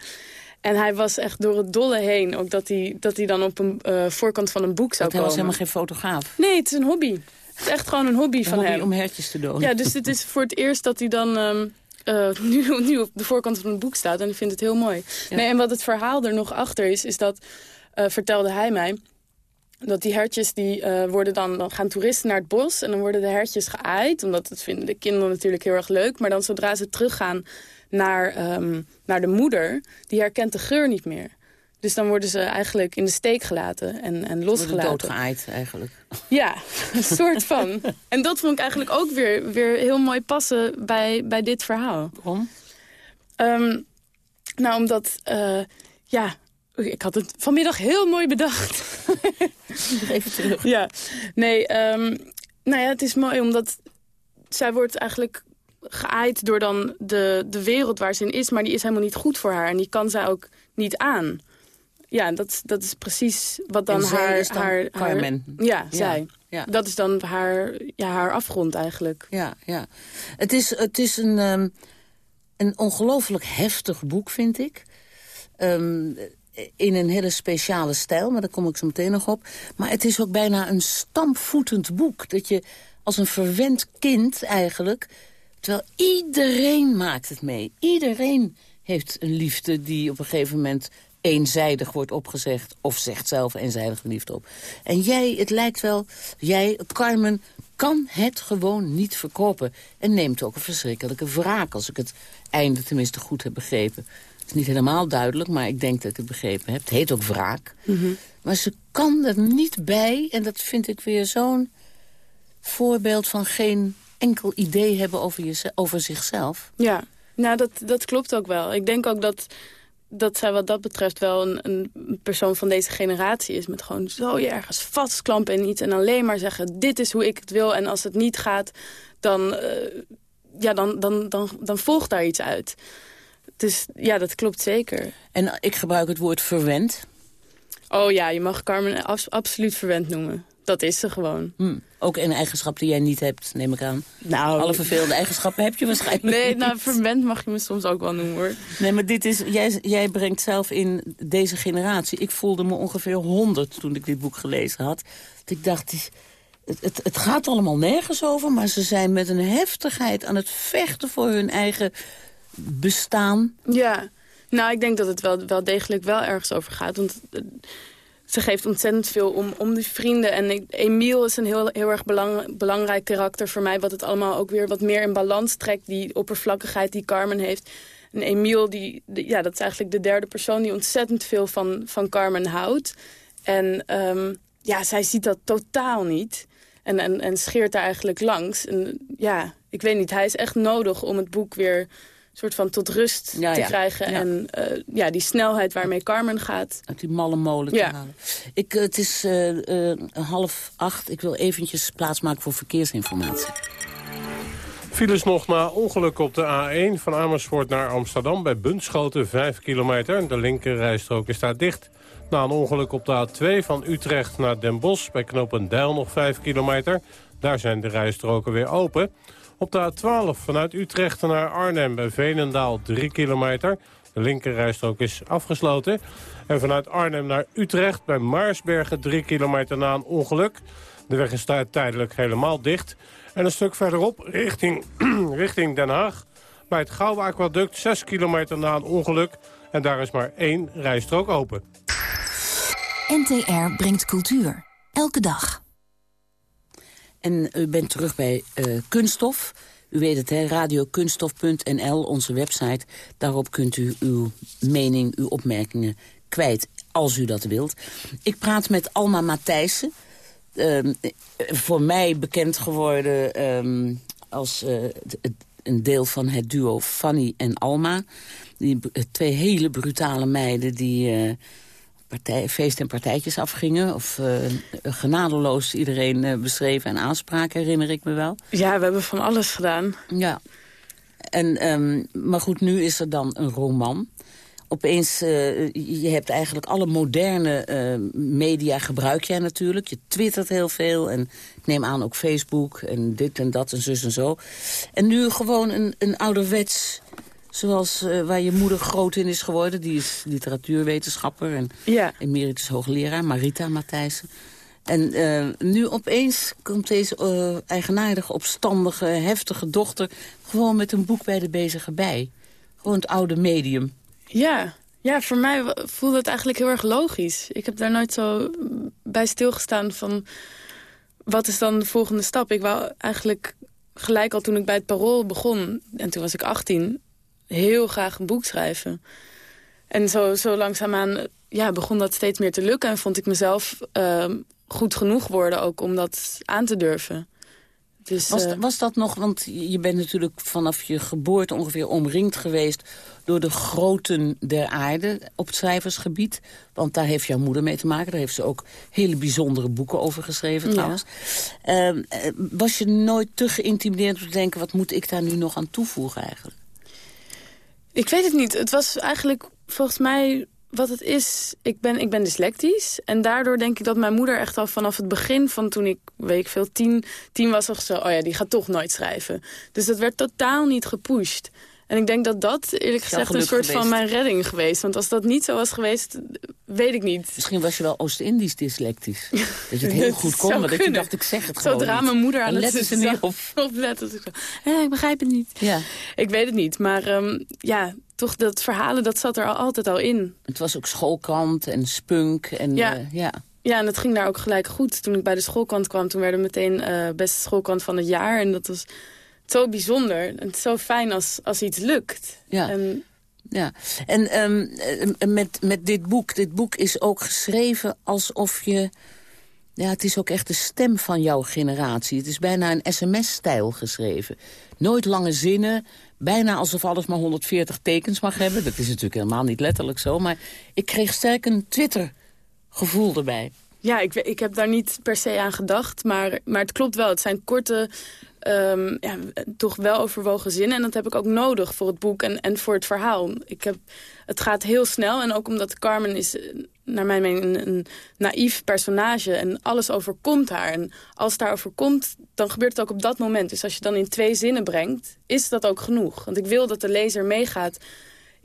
Speaker 8: En hij was echt door het dolle heen. Ook dat hij, dat hij dan op een eh, voorkant van een boek zou
Speaker 7: Want hij was
Speaker 8: komen.
Speaker 7: helemaal geen fotograaf.
Speaker 8: Nee, het is een hobby. Het is echt gewoon een hobby
Speaker 7: Een
Speaker 8: van
Speaker 7: hobby
Speaker 8: hem.
Speaker 7: om hertjes te doden.
Speaker 8: Ja, dus dit is voor het eerst dat hij dan ehm, eh, [laughs] nu, nu op de voorkant van het boek staat. En ik vind het heel mooi.
Speaker 7: Ja.
Speaker 8: Nee, en wat het verhaal er nog achter is, is dat, eh, vertelde hij mij... dat die hertjes, die eh, worden dan, dan gaan toeristen naar het bos... en dan worden de hertjes geaaid, omdat dat vinden de kinderen natuurlijk heel erg leuk. Maar dan zodra ze teruggaan naar, ehm, naar de moeder, die herkent de geur niet meer. Dus dan worden ze eigenlijk in de steek gelaten en, en losgelaten.
Speaker 7: doodgeaaid eigenlijk.
Speaker 8: Ja, [laughs] een soort van. En dat vond ik eigenlijk ook weer, weer heel mooi passen bij, bij dit verhaal.
Speaker 7: Waarom?
Speaker 8: Ehm, nou, omdat, eh, ja, ik had het vanmiddag heel mooi bedacht. [laughs]
Speaker 7: Even terug.
Speaker 8: Ja, nee, ehm, nou ja, het is mooi omdat zij wordt eigenlijk geaaid door dan de, de wereld waar ze in is, maar die is helemaal niet goed voor haar en die kan zij ook niet aan. Ja, dat, dat is precies wat dan haar...
Speaker 7: is dan
Speaker 8: haar,
Speaker 7: Carmen.
Speaker 8: Haar, ja, zij.
Speaker 7: ja.
Speaker 8: Dat is dan haar, ja, haar afgrond eigenlijk.
Speaker 7: Ja, ja. Het is, het is een, ehm, een ongelooflijk heftig boek, vind ik. Ehm, in een hele speciale stijl, maar daar kom ik zo meteen nog op. Maar het is ook bijna een stampvoetend boek. Dat je als een verwend kind eigenlijk... Terwijl iedereen maakt het mee. Iedereen heeft een liefde die op een gegeven moment eenzijdig wordt opgezegd... of zegt zelf eenzijdig een liefde op. En jij, het lijkt wel, jij, Carmen, kan het gewoon niet verkopen. En neemt ook een verschrikkelijke wraak, als ik het einde tenminste goed heb begrepen. Het is niet helemaal duidelijk, maar ik denk dat ik het begrepen heb. Het heet ook wraak. Maar ze kan er niet bij, en dat vind ik weer zo'n voorbeeld van geen enkel idee hebben over, je, over zichzelf.
Speaker 8: Ja, nou dat, dat klopt ook wel. Ik denk ook dat, dat zij wat dat betreft wel een, een persoon van deze generatie is... met gewoon zo je ergens vastklampen en iets en alleen maar zeggen... dit is hoe ik het wil en als het niet gaat, dan, eh, ja, dan, dan, dan, dan volgt daar iets uit. Dus ja, dat klopt zeker.
Speaker 7: En ik gebruik het woord verwend.
Speaker 8: Oh ja, je mag Carmen abs- absoluut verwend noemen. Dat is ze gewoon.
Speaker 7: Hm, ook een eigenschap die jij niet hebt, neem ik aan.
Speaker 8: Nou,
Speaker 7: Alle vervelende eigenschappen heb je waarschijnlijk
Speaker 8: Nee,
Speaker 7: niet.
Speaker 8: nou, verwend mag je me soms ook wel noemen, hoor.
Speaker 7: Nee, maar dit is, jij, jij brengt zelf in deze generatie... Ik voelde me ongeveer honderd toen ik dit boek gelezen had. Dat ik dacht, het, het, het gaat allemaal nergens over... maar ze zijn met een heftigheid aan het vechten voor hun eigen bestaan?
Speaker 8: Ja, nou, ik denk dat het wel, wel degelijk wel ergens over gaat. Want eh, ze geeft ontzettend veel om, om die vrienden. En ik, Emiel is een heel, heel erg belang, belangrijk karakter voor mij... wat het allemaal ook weer wat meer in balans trekt. Die oppervlakkigheid die Carmen heeft. En Emiel, die, ja, dat is eigenlijk de derde persoon... die ontzettend veel van, van Carmen houdt. En um, ja, zij ziet dat totaal niet. En, en, en scheert daar eigenlijk langs. En ja, ik weet niet, hij is echt nodig om het boek weer soort van tot rust te krijgen. En uh, ja, die snelheid waarmee Carmen gaat.
Speaker 7: Uit die malle molen te halen. Ik, eh, het is uh, half acht. Ik wil eventjes plaatsmaken voor verkeersinformatie.
Speaker 13: Files nog na ongeluk op de A1 van Amersfoort naar Amsterdam... bij Bunschoten 5 kilometer. De linkerrijstrook is daar dicht. Na een ongeluk op de A2 van Utrecht naar Den Bosch... bij Knopendijl nog 5 kilometer. Daar zijn de rijstroken weer open. Op de A12 vanuit Utrecht naar Arnhem bij Veenendaal 3 kilometer. De linkerrijstrook is afgesloten. En vanuit Arnhem naar Utrecht bij Maarsbergen 3 kilometer na een ongeluk. De weg is tijdelijk helemaal dicht. En een stuk verderop richting, [clears throat] richting Den Haag. Bij het Gouwe Aquaduct 6 kilometer na een ongeluk. En daar is maar één rijstrook open.
Speaker 3: NTR brengt cultuur. Elke dag.
Speaker 7: En u bent terug bij uh, Kunststof. U weet het, hè, radiokunststof.nl, onze website. Daarop kunt u uw mening, uw opmerkingen kwijt, als u dat wilt. Ik praat met Alma Matthijssen. Uh, voor mij bekend geworden um, als uh, een deel van het duo Fanny en Alma. Die twee hele brutale meiden die partij, feest- en partijtjes afgingen. Of uh, genadeloos iedereen uh, beschreven en aanspraken, herinner ik me wel.
Speaker 8: Ja, we hebben van alles gedaan.
Speaker 7: Ja. En, um, maar goed, nu is er dan een roman. Opeens, uh, je hebt eigenlijk alle moderne media gebruik jij natuurlijk. Je twittert heel veel en ik neem aan ook Facebook en dit en dat en zus en zo. En nu gewoon een, een ouderwets Zoals uh, waar je moeder groot in is geworden. Die is literatuurwetenschapper en ja. emeritus hoogleraar. Marita Matthijssen. En uh, nu opeens komt deze uh, eigenaardige, opstandige, heftige dochter... gewoon met een boek bij de bezige bij. Gewoon het oude medium.
Speaker 8: Ja, ja voor mij voelde het eigenlijk heel erg logisch. Ik heb daar nooit zo bij stilgestaan van... wat is dan de volgende stap? Ik wou eigenlijk gelijk al toen ik bij het Parool begon... en toen was ik 18 heel graag een boek schrijven. En zo, zo langzaamaan ja, begon dat steeds meer te lukken. En vond ik mezelf uh, goed genoeg worden ook om dat aan te durven.
Speaker 7: Dus, was, uh, was dat nog, want je bent natuurlijk vanaf je geboorte ongeveer omringd geweest... door de groten der aarde op het schrijversgebied. Want daar heeft jouw moeder mee te maken. Daar heeft ze ook hele bijzondere boeken over geschreven trouwens. Ja. Uh, was je nooit te geïntimideerd om te denken... wat moet ik daar nu nog aan toevoegen eigenlijk?
Speaker 8: Ik weet het niet. Het was eigenlijk volgens mij wat het is. Ik ben, ik ben dyslectisch. En daardoor denk ik dat mijn moeder echt al vanaf het begin van toen ik, weet ik veel, tien, tien was of zo. Oh ja, die gaat toch nooit schrijven. Dus dat werd totaal niet gepusht. En ik denk dat dat eerlijk gezegd een soort van mijn redding geweest. Want als dat niet zo was geweest, weet ik niet.
Speaker 7: Misschien was je wel Oost-Indisch dyslectisch. [laughs] Dat je het heel goed kon, maar dat je dacht, ik zeg het gewoon
Speaker 8: Zodra mijn moeder aan
Speaker 7: het letten ze niet op. [laughs]
Speaker 8: op letten ze eh, ik begrijp het niet.
Speaker 7: Ja.
Speaker 8: Ik weet het niet, maar um, ja, toch dat verhalen, dat zat er altijd al in.
Speaker 7: Het was ook schoolkrant en spunk. En,
Speaker 8: ja.
Speaker 7: Uh, ja.
Speaker 8: Ja, en het ging daar ook gelijk goed. Toen ik bij de schoolkant kwam, toen werden meteen uh, beste schoolkant van het jaar. En dat was zo bijzonder. En het is zo fijn als, als iets lukt.
Speaker 7: Ja. En, ja. en um, met, met dit boek, dit boek is ook geschreven alsof je... Ja, het is ook echt de stem van jouw generatie. Het is bijna een sms-stijl geschreven. Nooit lange zinnen, bijna alsof alles maar 140 tekens mag hebben. Dat is natuurlijk helemaal niet letterlijk zo. Maar ik kreeg sterk een Twitter-gevoel erbij.
Speaker 8: Ja, ik, ik heb daar niet per se aan gedacht. Maar, maar het klopt wel. Het zijn korte, um, ja, toch wel overwogen zinnen. En dat heb ik ook nodig voor het boek en, en voor het verhaal. Ik heb, het gaat heel snel. En ook omdat Carmen is, naar mijn mening, een, naïef personage. En alles overkomt haar. En als het daar overkomt, dan gebeurt het ook op dat moment. Dus als je dan in twee zinnen brengt, is dat ook genoeg. Want ik wil dat de lezer meegaat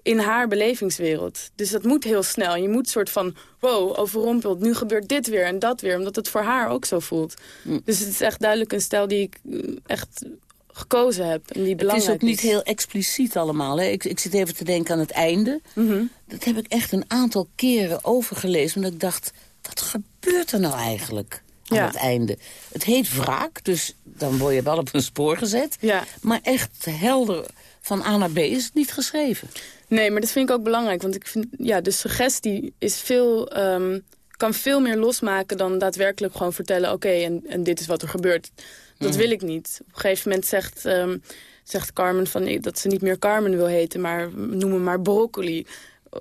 Speaker 8: in haar belevingswereld. Dus dat moet heel snel. Je moet soort van, wow, overrompeld, nu gebeurt dit weer en dat weer. Omdat het voor haar ook zo voelt. Mm. Dus het is echt duidelijk een stijl die ik eh, echt gekozen heb. En die
Speaker 7: het is ook niet heel expliciet allemaal. Hè? Ik, ik zit even te denken aan het einde.
Speaker 8: Mhm.
Speaker 7: Dat heb ik echt een aantal keren overgelezen. Omdat ik dacht, wat gebeurt er nou eigenlijk aan
Speaker 8: Ja.
Speaker 7: het einde? Het heet wraak, dus dan word je wel op een spoor gezet.
Speaker 8: Ja.
Speaker 7: Maar echt helder van A naar B is het niet geschreven.
Speaker 8: Nee, maar dat vind ik ook belangrijk. Want ik vind, ja, de suggestie is veel, ehm, kan veel meer losmaken dan daadwerkelijk gewoon vertellen... oké, en, en dit is wat er gebeurt. Dat
Speaker 7: Mhm.
Speaker 8: wil ik niet. Op een gegeven moment zegt, ehm, zegt Carmen van, eh, dat ze niet meer Carmen wil heten... maar noem me maar broccoli. Eh,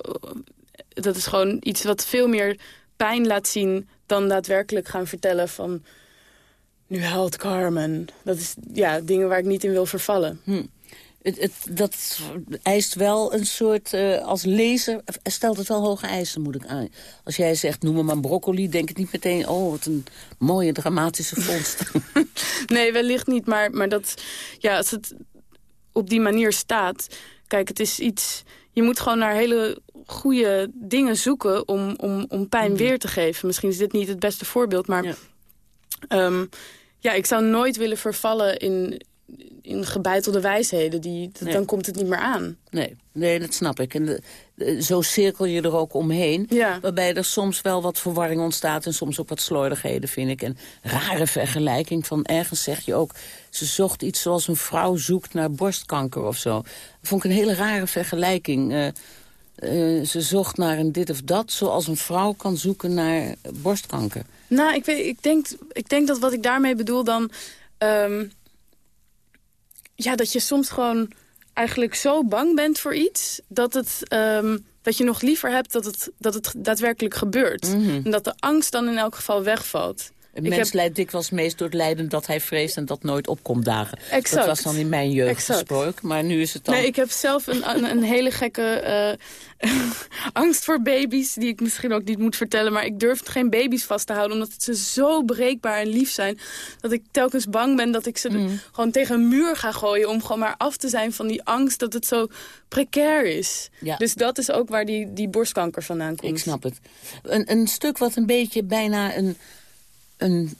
Speaker 8: dat is gewoon iets wat veel meer pijn laat zien... dan daadwerkelijk gaan vertellen van... nu huilt Carmen. Dat is ja, dingen waar ik niet in wil vervallen.
Speaker 7: Hm. Het, het, dat eist wel een soort, eh, als lezer, stelt het wel hoge eisen, moet ik aan. Als jij zegt, noem me maar broccoli, denk ik niet meteen, oh, wat een mooie dramatische vondst. [laughs]
Speaker 8: Nee, wellicht niet. Maar, maar dat, ja, als het op die manier staat... Kijk, het is iets... Je moet gewoon naar hele goede dingen zoeken om, om, om pijn weer te geven. Misschien is dit niet het beste voorbeeld, maar... Ja. ja, ik zou nooit willen vervallen in, in gebeitelde wijsheden. Die,
Speaker 7: Nee.
Speaker 8: Dan komt het niet meer aan.
Speaker 7: Nee, nee dat snap ik. En de- de- zo cirkel je er ook omheen.
Speaker 8: Ja.
Speaker 7: Waarbij er soms wel wat verwarring ontstaat en soms ook wat slordigheden, vind ik. En rare vergelijking van ergens zeg je ook... ze zocht iets zoals een vrouw zoekt naar borstkanker of zo. Dat vond ik een hele rare vergelijking. Eh, eh, ze zocht naar een dit of dat, zoals een vrouw kan zoeken naar borstkanker.
Speaker 8: Nou, ik, weet, ik, denk, ik denk dat wat ik daarmee bedoel dan... ehm, ja, dat je soms gewoon eigenlijk zo bang bent voor iets... dat, het, ehm, dat je nog liever hebt dat het, dat het daadwerkelijk gebeurt. En dat de angst dan in elk geval wegvalt.
Speaker 7: Een
Speaker 8: Ik
Speaker 7: mens
Speaker 8: heb-
Speaker 7: leidt dikwijls meest door het lijden dat hij vreest en dat nooit opkomt dagen.
Speaker 8: Exact.
Speaker 7: Dat was dan in mijn jeugd gesproken, maar nu is het dan...
Speaker 8: Nee, ik heb zelf een, een, een hele gekke eh, [laughs] angst voor baby's... die ik misschien ook niet moet vertellen. Maar ik durf geen baby's vast te houden... omdat ze zo breekbaar en lief zijn... dat ik telkens bang ben dat ik ze
Speaker 7: Mm.
Speaker 8: gewoon tegen een muur ga gooien... om gewoon maar af te zijn van die angst dat het zo precair is.
Speaker 7: Ja.
Speaker 8: Dus dat is ook waar die, die borstkanker vandaan komt.
Speaker 7: Ik snap het. Een, een stuk wat een beetje bijna een, een,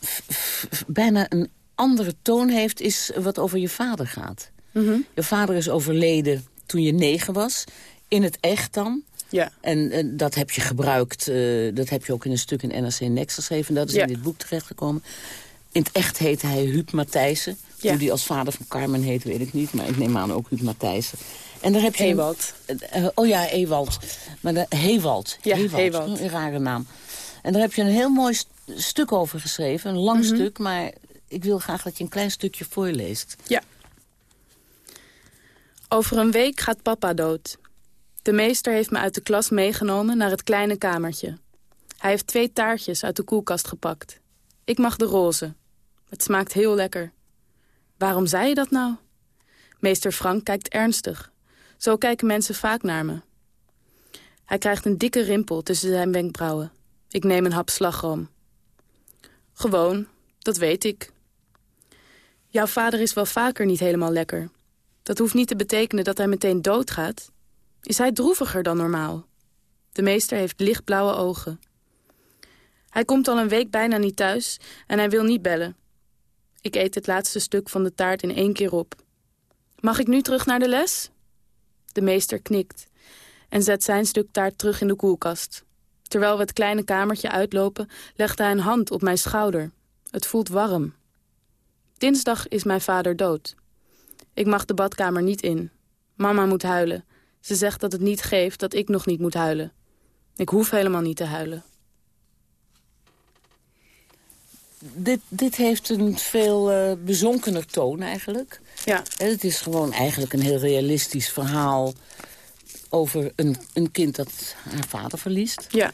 Speaker 7: bijna een andere toon heeft... is wat over je vader gaat.
Speaker 8: Mhm.
Speaker 7: Je vader is overleden toen je negen was. In het echt dan.
Speaker 8: Ja.
Speaker 7: En, en dat heb je gebruikt. eh, dat heb je ook in een stuk in NRC Next geschreven. Dat is
Speaker 8: Ja.
Speaker 7: in dit boek terechtgekomen. In het echt heette hij Huub Matthijssen.
Speaker 8: Ja.
Speaker 7: Hoe die als vader van Carmen heet, weet ik niet. Maar ik neem aan ook Huub Matthijssen. En daar heb je
Speaker 8: Ewald.
Speaker 7: Eh, oh ja, Ewald. Maar de, Hewald.
Speaker 8: Ja,
Speaker 7: Hewald.
Speaker 8: Hewald.
Speaker 7: Een rare naam. En daar heb je een heel mooi st- stuk over geschreven. Een lang
Speaker 8: Mhm.
Speaker 7: stuk, maar ik wil graag dat je een klein stukje voorleest.
Speaker 8: Ja. Over een week gaat papa dood. De meester heeft me uit de klas meegenomen naar het kleine kamertje. Hij heeft twee taartjes uit de koelkast gepakt. Ik mag de roze. Het smaakt heel lekker. Waarom zei je dat nou? Meester Frank kijkt ernstig. Zo kijken mensen vaak naar me. Hij krijgt een dikke rimpel tussen zijn wenkbrauwen. Ik neem een hap slagroom. Gewoon, dat weet ik. Jouw vader is wel vaker niet helemaal lekker. Dat hoeft niet te betekenen dat hij meteen doodgaat. Is hij droeviger dan normaal? De meester heeft lichtblauwe ogen. Hij komt al een week bijna niet thuis en hij wil niet bellen. Ik eet het laatste stuk van de taart in één keer op. Mag ik nu terug naar de les? De meester knikt en zet zijn stuk taart terug in de koelkast. Terwijl we het kleine kamertje uitlopen, legt hij een hand op mijn schouder. Het voelt warm. Dinsdag is mijn vader dood. Ik mag de badkamer niet in. Mama moet huilen. Ze zegt dat het niet geeft dat ik nog niet moet huilen. Ik hoef helemaal niet te huilen.
Speaker 7: Dit, dit heeft een veel eh, bezonkener toon eigenlijk.
Speaker 8: Ja.
Speaker 7: En het is gewoon eigenlijk een heel realistisch verhaal... over een, een kind dat haar vader verliest.
Speaker 8: Ja.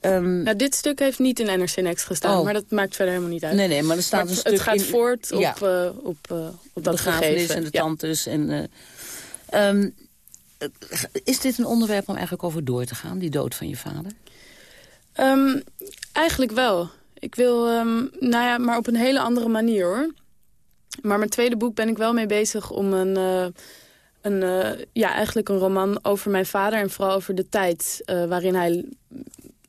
Speaker 7: Ehm,
Speaker 8: Nou, dit stuk heeft niet in NRC Next gestaan,
Speaker 7: Oh.
Speaker 8: maar dat maakt verder helemaal niet uit.
Speaker 7: Nee, nee, maar er staat
Speaker 8: Maar
Speaker 7: een
Speaker 8: het,
Speaker 7: stuk
Speaker 8: Het gaat
Speaker 7: in-
Speaker 8: voort op,
Speaker 7: Ja.
Speaker 8: eh, op, eh, op dat
Speaker 7: begrafenis
Speaker 8: gegeven.
Speaker 7: en de
Speaker 8: Ja.
Speaker 7: tantes. En, eh, ehm, eh, is dit een onderwerp om eigenlijk over door te gaan, die dood van je vader?
Speaker 8: Ehm, eigenlijk wel. Ik wil, ehm, nou ja, maar op een hele andere manier hoor. Maar mijn tweede boek ben ik wel mee bezig om een, eh, een eh, ja, eigenlijk een roman over mijn vader en vooral over de tijd eh, waarin hij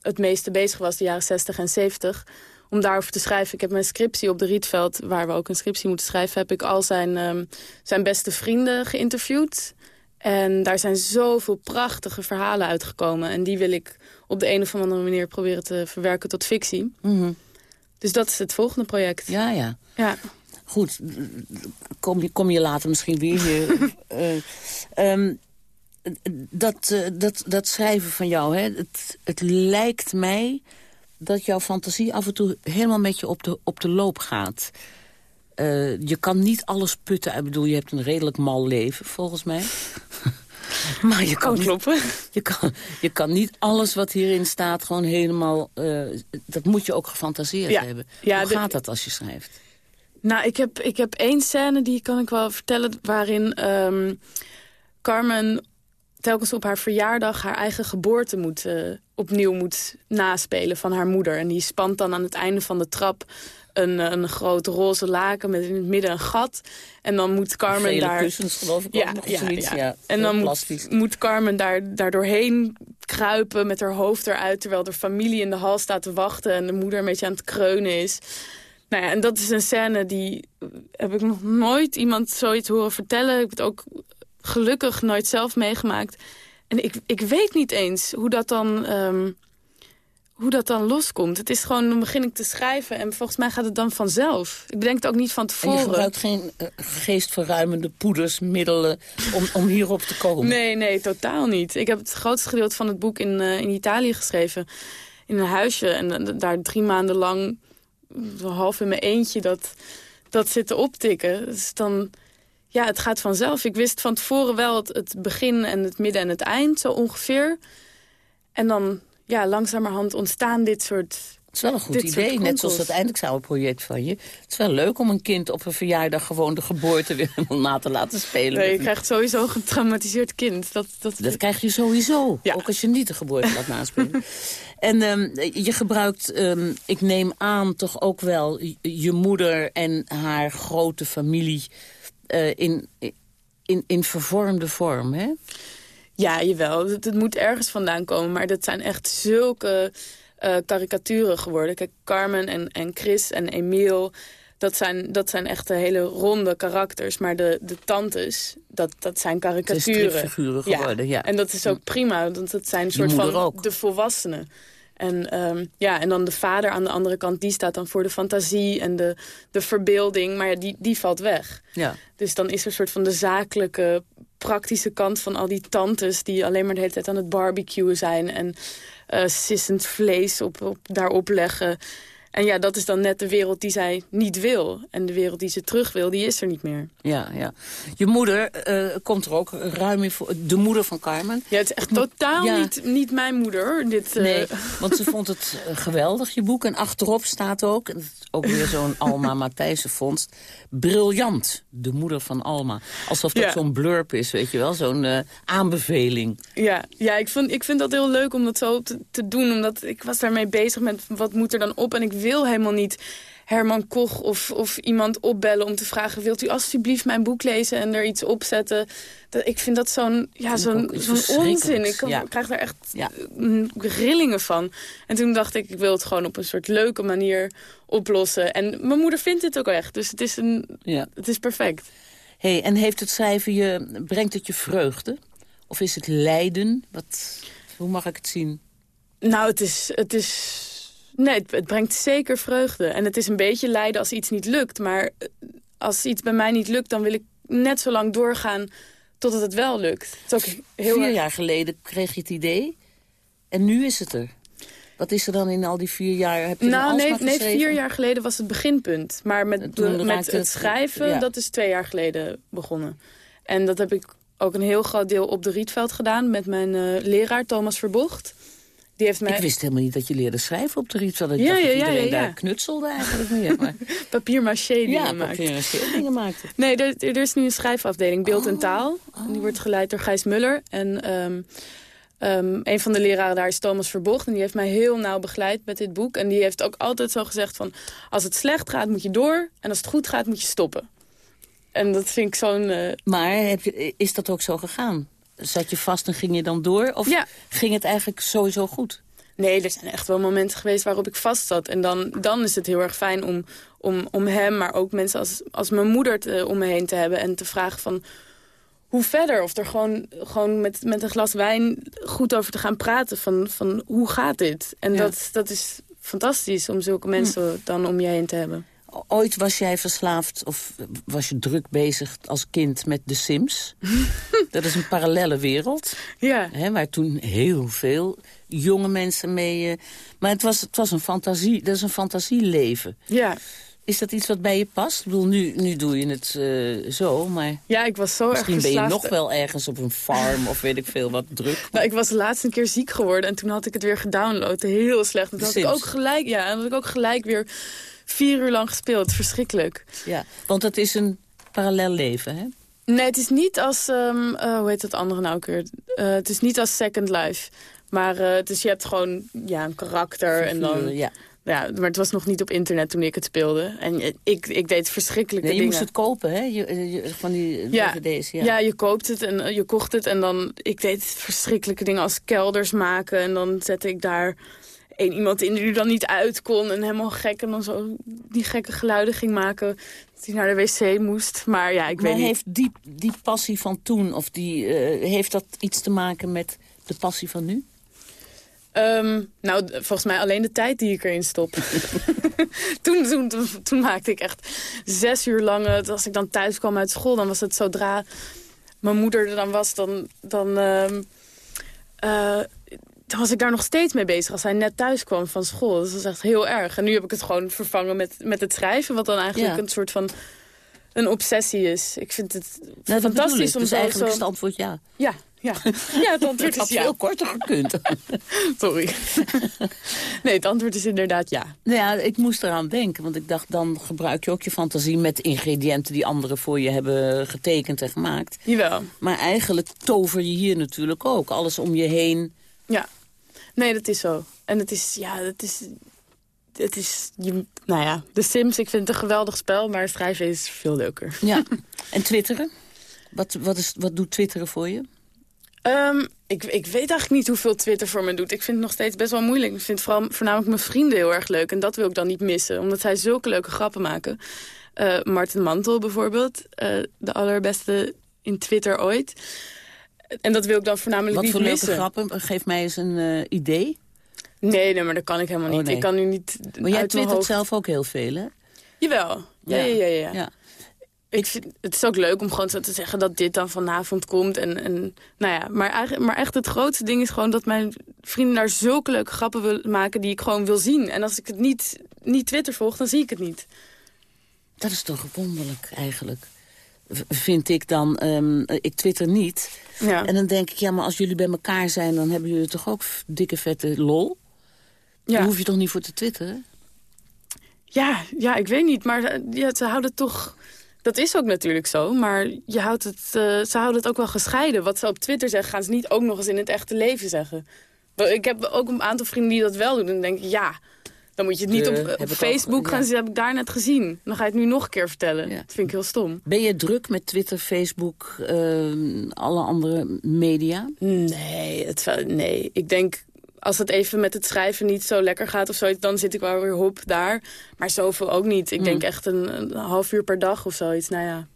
Speaker 8: het meeste bezig was, de jaren 60 en 70, om daarover te schrijven. Ik heb mijn scriptie op de Rietveld, waar we ook een scriptie moeten schrijven... heb ik al zijn, ehm, zijn beste vrienden geïnterviewd. En daar zijn zoveel prachtige verhalen uitgekomen. En die wil ik op de een of andere manier proberen te verwerken tot fictie.
Speaker 7: Mhm.
Speaker 8: Dus dat is het volgende project.
Speaker 7: Ja, ja.
Speaker 8: Ja.
Speaker 7: Goed, kom je, kom je later misschien weer hier. [laughs] Eh, ehm, dat, eh, dat, dat schrijven van jou, hè, het, het lijkt mij dat jouw fantasie af en toe helemaal met je op de, op de loop gaat. Eh, je kan niet alles putten. Ik bedoel, je hebt een redelijk mal leven, volgens mij. [laughs] maar je kan,
Speaker 8: kloppen.
Speaker 7: Je kan, je kan niet alles wat hierin staat gewoon helemaal... Uh, dat moet je ook gefantaseerd
Speaker 8: Ja.
Speaker 7: hebben.
Speaker 8: Ja,
Speaker 7: Hoe
Speaker 8: de-
Speaker 7: gaat dat als je schrijft?
Speaker 8: Nou, ik heb, ik heb één scène, die kan ik wel vertellen... waarin ehm, Carmen telkens op haar verjaardag... haar eigen geboorte moet, eh, opnieuw moet naspelen van haar moeder. En die spant dan aan het einde van de trap... Een, eh, een groot roze laken met in het midden een gat. En dan moet Carmen
Speaker 7: Vele
Speaker 8: daar...
Speaker 7: kussens geloof ik ook nog zoiets. Ja,
Speaker 8: en dan moet, moet Carmen daar, daar doorheen kruipen met haar hoofd eruit... terwijl de familie in de hal staat te wachten... en de moeder een beetje aan het kreunen is. Nou ja, en dat is een scène die heb ik nog nooit iemand zoiets horen vertellen. Ik heb het ook gelukkig nooit zelf meegemaakt. En ik, ik weet niet eens hoe dat dan... ehm, hoe dat dan loskomt. Het is gewoon, dan begin ik te schrijven en volgens mij gaat het dan vanzelf. Ik bedenk het ook niet van
Speaker 7: En je
Speaker 8: tevoren.
Speaker 7: gebruikt geen eh, geestverruimende poeders, middelen om, om hierop te komen?
Speaker 8: Nee, nee, totaal niet. Ik heb het grootste gedeelte van het boek in, eh, in Italië geschreven. In een huisje. En eh, daar drie maanden lang, half in mijn eentje, dat, dat zitten optikken. Dus dan, ja, het gaat vanzelf. Ik wist van tevoren wel het, het begin en het midden en het eind, zo ongeveer. En dan, ja, langzamerhand ontstaan dit soort...
Speaker 7: Het is wel een goed idee, net zoals dat eindexamenproject van je. Het is wel leuk om een kind op een verjaardag gewoon de geboorte weer [laughs] helemaal na te laten spelen.
Speaker 8: Nee, je krijgt sowieso een getraumatiseerd kind. Dat, dat,
Speaker 7: Dat krijg je sowieso, ook als je niet de geboorte laat naspelen. [laughs] En ehm, je gebruikt, ehm, ik neem aan, toch ook wel je- je moeder en haar grote familie eh, in, in, in vervormde vorm, hè?
Speaker 8: Ja, jawel. Het, het moet ergens vandaan komen. Maar dat zijn echt zulke eh, karikaturen geworden. Kijk, Carmen en, en Chris en Emiel... Dat zijn, dat zijn echt hele ronde karakters. Maar de, de tantes, dat, dat zijn karikaturen.
Speaker 7: stripfiguren geworden, ja.
Speaker 8: En dat is ook prima, want dat zijn een soort van
Speaker 7: ook.
Speaker 8: de volwassenen. En, ehm, ja, en dan de vader aan de andere kant, die staat dan voor de fantasie en de, de verbeelding. Maar ja, die, die valt weg.
Speaker 7: Ja.
Speaker 8: Dus dan is er een soort van de zakelijke, praktische kant van al die tantes... die alleen maar de hele tijd aan het barbecuen zijn... en eh sissend vlees op, op, daarop leggen. En ja, dat is dan net de wereld die zij niet wil. En de wereld die ze terug wil, die is er niet meer.
Speaker 7: Ja, ja. Je moeder eh, komt er ook ruim in voor. De moeder van Carmen.
Speaker 8: Ja, het is echt totaal
Speaker 7: Ja.
Speaker 8: niet, niet mijn moeder. Dit, eh,
Speaker 7: Nee, want ze vond het eh, geweldig, je boek. En achterop staat ook, ook weer zo'n [laughs] Alma Matthijssen vondst... briljant, de moeder van Alma. Alsof dat
Speaker 8: Ja.
Speaker 7: zo'n blurb is, weet je wel, zo'n aanbeveling.
Speaker 8: Ja, ja ik, vind, ik vind dat heel leuk om dat zo te, te doen. Omdat ik was daarmee bezig met wat moet er dan op. En ik wil helemaal niet Herman Koch of, of iemand opbellen om te vragen... wilt u alsjeblieft mijn boek lezen en er iets op zetten? Dat, ik vind dat zo'n ja, zo'n zo'n onzin. Ik kan-
Speaker 7: ja.
Speaker 8: krijg daar echt mm, rillingen van. En toen dacht ik, ik wil het gewoon op een soort leuke manier oplossen. En mijn moeder vindt het ook echt. Dus het is, een,
Speaker 7: Ja.
Speaker 8: het is perfect.
Speaker 7: Hey, en heeft het schrijven je, brengt het je vreugde? Of is het lijden? Wat, hoe mag ik het zien?
Speaker 8: Nou, het is... Het is nee, het, het brengt zeker vreugde. En het is een beetje lijden als iets niet lukt. Maar eh, als iets bij mij niet lukt, dan wil ik net zo lang doorgaan totdat het wel lukt. Het is ook heel
Speaker 7: Vier
Speaker 8: erg-
Speaker 7: jaar geleden kreeg je het idee. En nu is het er. Wat is er dan in al die vier jaar? Heb je
Speaker 8: Nou, nee, nee, vier jaar geleden was het beginpunt. Maar met, de- met het
Speaker 7: het-
Speaker 8: schrijven,
Speaker 7: ja.
Speaker 8: dat is twee jaar geleden begonnen. En dat heb ik ook een heel groot deel op de Rietveld gedaan... met mijn eh, leraar Thomas Verbocht. Die heeft mij...
Speaker 7: Ik wist helemaal niet dat je leerde schrijven op de
Speaker 8: Ja, ja,
Speaker 7: dat
Speaker 8: ja,
Speaker 7: iedereen
Speaker 8: ja,
Speaker 7: daar knutselde eigenlijk meer. Maar... [laughs]
Speaker 8: papier-maché dingen
Speaker 7: ja,
Speaker 8: maakt.
Speaker 7: papier dingen maakte. [laughs]
Speaker 8: Nee, er, er is nu een schrijfafdeling, Beeld en Taal. En die wordt geleid door Gijs Muller. En ehm, ehm, een van de leraren daar is Thomas Verbocht. En die heeft mij heel nauw begeleid met dit boek. En die heeft ook altijd zo gezegd van... als het slecht gaat, moet je door. En als het goed gaat, moet je stoppen. En dat vind ik zo'n... eh,
Speaker 7: Maar heb je, is dat ook zo gegaan? Zat je vast en ging je dan door? Of ging het eigenlijk sowieso goed?
Speaker 8: Nee, er zijn echt wel momenten geweest waarop ik vast zat. En dan, dan is het heel erg fijn om, om, om hem, maar ook mensen als, als mijn moeder te, om me heen te hebben. En te vragen van, hoe verder? Of er gewoon, gewoon met, met een glas wijn goed over te gaan praten. Van, van hoe gaat dit? En dat, dat is fantastisch om zulke mensen dan om je heen te hebben.
Speaker 7: Ooit was jij verslaafd of was je druk bezig als kind met The Sims. [laughs] dat is een parallelle wereld.
Speaker 8: Ja.
Speaker 7: Hè, waar toen heel veel jonge mensen mee... Uh, maar het was, het was een fantasie, dat is een fantasieleven.
Speaker 8: Ja.
Speaker 7: Is dat iets wat bij je past? Ik bedoel, nu, nu doe je het uh, zo, maar...
Speaker 8: Ja, ik was zo
Speaker 7: Misschien
Speaker 8: erg
Speaker 7: ben je nog wel ergens op een farm of weet ik veel wat druk.
Speaker 8: Nou, ik was de laatste keer ziek geworden en toen had ik het weer gedownload. Heel slecht. Toen had ik ook gelijk, ja, en had ik ook gelijk weer vier uur lang gespeeld. Verschrikkelijk.
Speaker 7: Ja, want het is een parallel leven, hè?
Speaker 8: Nee, het is niet als... Um, uh, hoe heet dat andere nou ook weer? Uh, het is niet als Second Life. Maar uh, het is, je hebt gewoon ja, een karakter en dan...
Speaker 7: Ja.
Speaker 8: Ja, maar het was nog niet op internet toen ik het speelde. En ik, ik deed verschrikkelijke
Speaker 7: nee, je
Speaker 8: dingen.
Speaker 7: moest het kopen, hè? Je, je, van die
Speaker 8: ja,
Speaker 7: DVD's. Ja.
Speaker 8: ja, je koopt het en je kocht het. En dan, ik deed verschrikkelijke dingen als kelders maken. En dan zette ik daar één iemand in die er dan niet uit kon. En helemaal gek en dan zo die gekke geluiden ging maken. Dat hij naar de wc moest. Maar ja, ik
Speaker 7: maar
Speaker 8: weet niet.
Speaker 7: heeft die, die passie van toen, of die, uh, heeft dat iets te maken met de passie van nu?
Speaker 8: Um, nou, volgens mij alleen de tijd die ik erin stop. [laughs] [laughs] toen, toen, toen, toen, maakte ik echt zes uur lang... Als ik dan thuis kwam uit school, dan was het zodra mijn moeder er dan was... dan, dan, uh, uh, dan was ik daar nog steeds mee bezig als hij net thuis kwam van school. Dus dat was echt heel erg. En nu heb ik het gewoon vervangen met, met het schrijven... wat dan eigenlijk
Speaker 7: ja.
Speaker 8: een soort van een obsessie is. Ik vind het
Speaker 7: nou,
Speaker 8: fantastisch om
Speaker 7: dus
Speaker 8: zo...
Speaker 7: eigenlijk
Speaker 8: zo...
Speaker 7: is het antwoord ja.
Speaker 8: Ja, ja. ja het antwoord [laughs] is ja.
Speaker 7: veel korter gekund. [laughs]
Speaker 8: Sorry. [laughs] nee, het antwoord is inderdaad ja.
Speaker 7: Nou ja, ik moest eraan denken, want ik dacht... dan gebruik je ook je fantasie met ingrediënten... die anderen voor je hebben getekend en gemaakt.
Speaker 8: Jawel.
Speaker 7: Maar eigenlijk tover je hier natuurlijk ook. Alles om je heen.
Speaker 8: Ja. Nee, dat is zo. En het is, ja, het is... Het is, je, nou ja, The Sims, ik vind het een geweldig spel, maar schrijven is veel leuker.
Speaker 7: Ja. [laughs] En twitteren? Wat, wat, is, wat doet twitteren voor je?
Speaker 8: Um, ik, ik weet eigenlijk niet hoeveel Twitter voor me doet. Ik vind het nog steeds best wel moeilijk. Ik vind vooral, voornamelijk mijn vrienden heel erg leuk. En dat wil ik dan niet missen, omdat zij zulke leuke grappen maken. Uh, Martin Mantel bijvoorbeeld, uh, de allerbeste in Twitter ooit. En dat wil ik dan voornamelijk
Speaker 7: Wat
Speaker 8: niet
Speaker 7: voor
Speaker 8: missen.
Speaker 7: leuke grappen? Geef mij eens een uh, idee.
Speaker 8: Nee, nee, maar dat kan ik helemaal
Speaker 7: Oh,
Speaker 8: niet.
Speaker 7: nee.
Speaker 8: Ik kan nu niet
Speaker 7: Maar jij twittert
Speaker 8: hoofd...
Speaker 7: zelf ook heel veel, hè?
Speaker 8: Jawel. Ja, ja, ja. ja,
Speaker 7: ja.
Speaker 8: Ik vind, het is ook leuk om gewoon zo te zeggen dat dit dan vanavond komt. En, en, nou ja, maar, eigenlijk, maar echt het grootste ding is gewoon dat mijn vrienden daar zulke leuke grappen willen maken die ik gewoon wil zien. En als ik het niet, niet Twitter volg, dan zie ik het niet.
Speaker 7: Dat is toch wonderlijk eigenlijk. Vind ik dan, um, ik twitter niet.
Speaker 8: Ja.
Speaker 7: En dan denk ik, ja, maar als jullie bij elkaar zijn... dan hebben jullie toch ook dikke vette lol?
Speaker 8: Ja.
Speaker 7: Daar hoef je toch niet voor te twitteren?
Speaker 8: Ja, ja, ik weet niet. Maar eh, ja, ze houden toch... Dat is ook natuurlijk zo, maar je houdt het, uh, ze houden het ook wel gescheiden. Wat ze op Twitter zeggen, gaan ze niet ook nog eens in het echte leven zeggen. Ik heb ook een aantal vrienden die dat wel doen. En dan denk ik, ja, dan moet je het niet op, Facebook
Speaker 7: al-
Speaker 8: gaan zien. Dat heb ik daar net gezien. Dan ga je het nu nog een keer vertellen. Dat vind ik heel stom.
Speaker 7: Ben je druk met Twitter, Facebook, ehm, alle andere media?
Speaker 8: Nee, het, nee, ik denk als het even met het schrijven niet zo lekker gaat of zoiets... dan zit ik wel weer hop daar. Maar zoveel ook niet. Ik
Speaker 7: Mm.
Speaker 8: denk echt een, een half uur per dag of zoiets. Nou ja,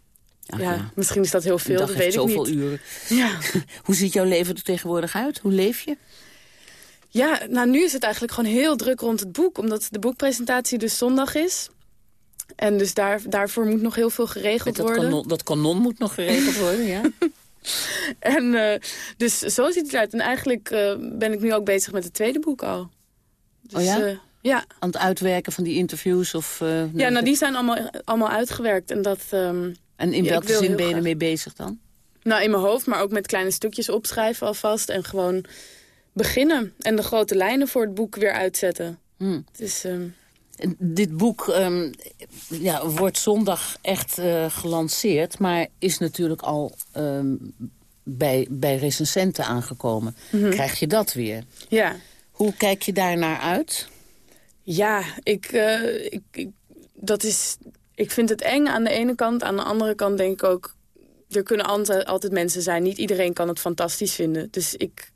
Speaker 7: Ach
Speaker 8: ja,
Speaker 7: ja.
Speaker 8: misschien is dat heel veel, dat weet ik
Speaker 7: zoveel
Speaker 8: niet.
Speaker 7: uren.
Speaker 8: Ja. [laughs]
Speaker 7: Hoe ziet jouw leven er tegenwoordig uit? Hoe leef je?
Speaker 8: Ja, nou nu is het eigenlijk gewoon heel druk rond het boek. Omdat de boekpresentatie dus zondag is. En dus daar, daarvoor moet nog heel veel geregeld
Speaker 7: dat,
Speaker 8: worden.
Speaker 7: kanon, dat kanon moet nog geregeld worden, ja? [laughs]
Speaker 8: En eh, dus zo ziet het eruit. En eigenlijk eh, ben ik nu ook bezig met het tweede boek al. Dus,
Speaker 7: Oh ja?
Speaker 8: eh, ja.
Speaker 7: Aan het uitwerken van die interviews? Of,
Speaker 8: ja, nou die zijn allemaal, allemaal uitgewerkt. En dat... ehm,
Speaker 7: En in
Speaker 8: ja,
Speaker 7: welke zin ben je ermee bezig dan?
Speaker 8: Nou, in mijn hoofd, maar ook met kleine stukjes opschrijven alvast. En gewoon beginnen. En de grote lijnen voor het boek weer uitzetten.
Speaker 7: Hmm.
Speaker 8: Het is... ehm,
Speaker 7: Dit boek ehm, ja, wordt zondag echt eh, gelanceerd... maar is natuurlijk al ehm, bij, bij recensenten aangekomen.
Speaker 8: Mhm.
Speaker 7: Krijg je dat weer?
Speaker 8: ja.
Speaker 7: Hoe kijk je daar naar uit?
Speaker 8: Ja, ik, eh, ik, ik, dat is, ik vind het eng aan de ene kant. Aan de andere kant denk ik ook... er kunnen altijd, altijd mensen zijn. Niet iedereen kan het fantastisch vinden. Dus ik,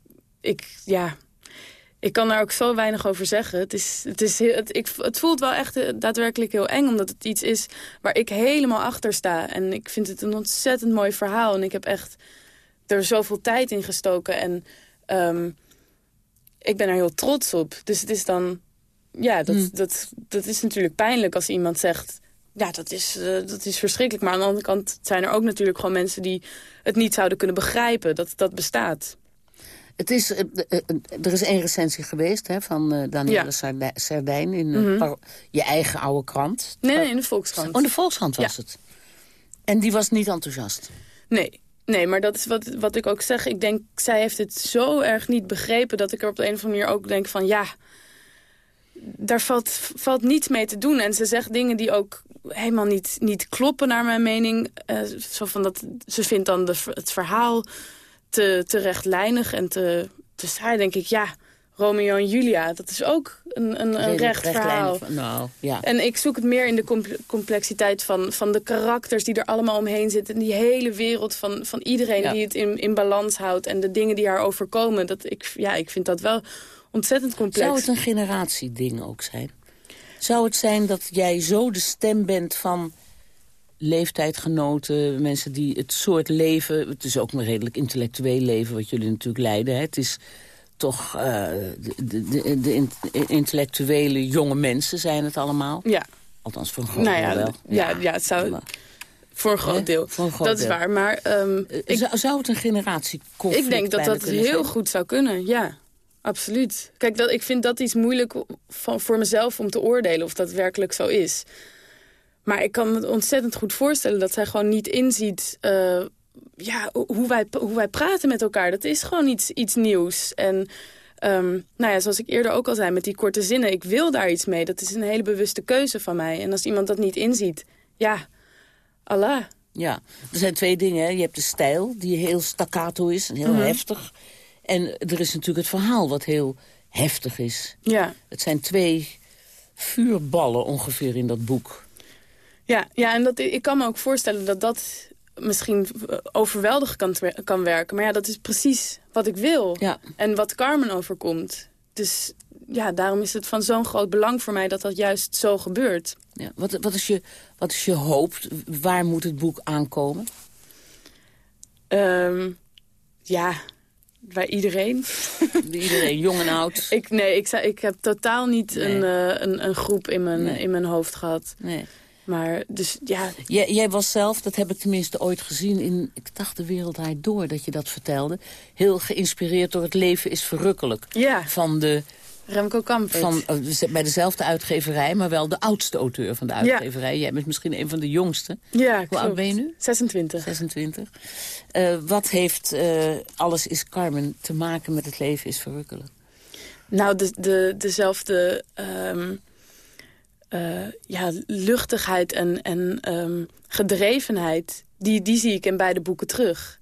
Speaker 8: ik ja... ik kan daar ook zo weinig over zeggen. Het, is, het, is, het, ik, het voelt wel echt eh, daadwerkelijk heel eng, omdat het iets is waar ik helemaal achter sta. En ik vind het een ontzettend mooi verhaal. En ik heb echt er zoveel tijd in gestoken. En um, ik ben er heel trots op. Dus het is dan... Ja, dat, hmm. dat, dat is natuurlijk pijnlijk als iemand zegt... Ja, dat is, uh, dat is verschrikkelijk. Maar aan de andere kant zijn er ook natuurlijk gewoon mensen... die het niet zouden kunnen begrijpen dat dat bestaat.
Speaker 7: Het is, uh, uh, er is één recensie geweest hè, van Danielle ja. Sardijn in mm -hmm. je eigen oude krant.
Speaker 8: Nee, nee, in de Volkskrant.
Speaker 7: Oh, in de Volkskrant was ja. het. En die was niet enthousiast?
Speaker 8: Nee, Nee, maar dat is wat, wat ik ook zeg. Ik denk, zij heeft het zo erg niet begrepen... dat ik er op de een of andere manier ook denk van... ja, daar valt, valt niets mee te doen. En ze zegt dingen die ook helemaal niet, niet kloppen naar mijn mening. Uh, zo van dat, ze vindt dan de, het verhaal te, te rechtlijnig en te, te saai. denk ik, ja, Romeo en Julia, dat is ook een, een, een recht verhaal.
Speaker 7: Nou, ja.
Speaker 8: En ik zoek het meer in de complexiteit van, van de karakters die er allemaal omheen zitten. En die hele wereld van, van iedereen die het in, in balans houdt. En de dingen die haar overkomen. Dat ik, ja, ik vind dat wel ontzettend complex.
Speaker 7: Zou het een generatieding ook zijn? Zou het zijn dat jij zo de stem bent van leeftijdgenoten, mensen die het soort leven... het is ook een redelijk intellectueel leven wat jullie natuurlijk leiden. Hè? Het is toch uh, de, de, de, intellectuele jonge mensen zijn het allemaal.
Speaker 8: Ja.
Speaker 7: Althans, voor een groot
Speaker 8: nou ja,
Speaker 7: wel.
Speaker 8: Ja, ja, het zou... Voor een groot deel.
Speaker 7: Voor een groot
Speaker 8: dat
Speaker 7: deel.
Speaker 8: is waar, maar... Um,
Speaker 7: ik, zou, zou het een generatieconflict
Speaker 8: Ik denk dat dat heel
Speaker 7: zijn?
Speaker 8: goed zou kunnen, ja. Absoluut. Kijk, dat, ik vind dat iets moeilijk van, voor mezelf om te oordelen of dat werkelijk zo is. Maar ik kan me ontzettend goed voorstellen dat zij gewoon niet inziet... Uh, ja, hoe, wij, hoe wij praten met elkaar. Dat is gewoon iets, iets nieuws. En um, nou ja, zoals ik eerder ook al zei met die korte zinnen... ik wil daar iets mee. Dat is een hele bewuste keuze van mij. En als iemand dat niet inziet, ja, Allah.
Speaker 7: Ja, er zijn twee dingen. Hè. Je hebt de stijl, die heel staccato is en heel
Speaker 8: Mhm.
Speaker 7: heftig. En er is natuurlijk het verhaal wat heel heftig is.
Speaker 8: Ja.
Speaker 7: Het zijn twee vuurballen ongeveer in dat boek.
Speaker 8: Ja, ja en dat, ik kan me ook voorstellen dat dat misschien overweldigend kan, kan werken. Maar ja, dat is precies wat ik wil.
Speaker 7: Ja.
Speaker 8: En wat Carmen overkomt. Dus ja, daarom is het van zo'n groot belang voor mij dat dat juist zo gebeurt.
Speaker 7: Ja. Wat, wat, is je, wat is je hoop? Waar moet het boek aankomen?
Speaker 8: Um, ja, bij iedereen. [laughs]
Speaker 7: Iedereen, jong en oud?
Speaker 8: Ik, nee, ik, ik heb totaal niet
Speaker 7: Nee.
Speaker 8: een, uh, een, een groep in mijn,
Speaker 7: Nee.
Speaker 8: in mijn hoofd gehad.
Speaker 7: Nee.
Speaker 8: Maar dus ja,
Speaker 7: Jij, jij was zelf, dat heb ik tenminste ooit gezien in... ik dacht de wereld door dat je dat vertelde... heel geïnspireerd door Het leven is verrukkelijk.
Speaker 8: Ja.
Speaker 7: Van de...
Speaker 8: Remco Kampert.
Speaker 7: Van, eh, bij dezelfde uitgeverij, maar wel de oudste auteur van de
Speaker 8: Ja.
Speaker 7: uitgeverij. Jij bent misschien een van de jongste.
Speaker 8: Ja,
Speaker 7: Hoe
Speaker 8: klopt.
Speaker 7: oud ben je nu?
Speaker 8: 26.
Speaker 7: 26. Eh, wat heeft eh, Alles is Carmen te maken met Het leven is verrukkelijk?
Speaker 8: Nou, de, de, dezelfde ehm, eh, ja, luchtigheid en, en ehm, gedrevenheid... Die, die zie ik in beide boeken terug.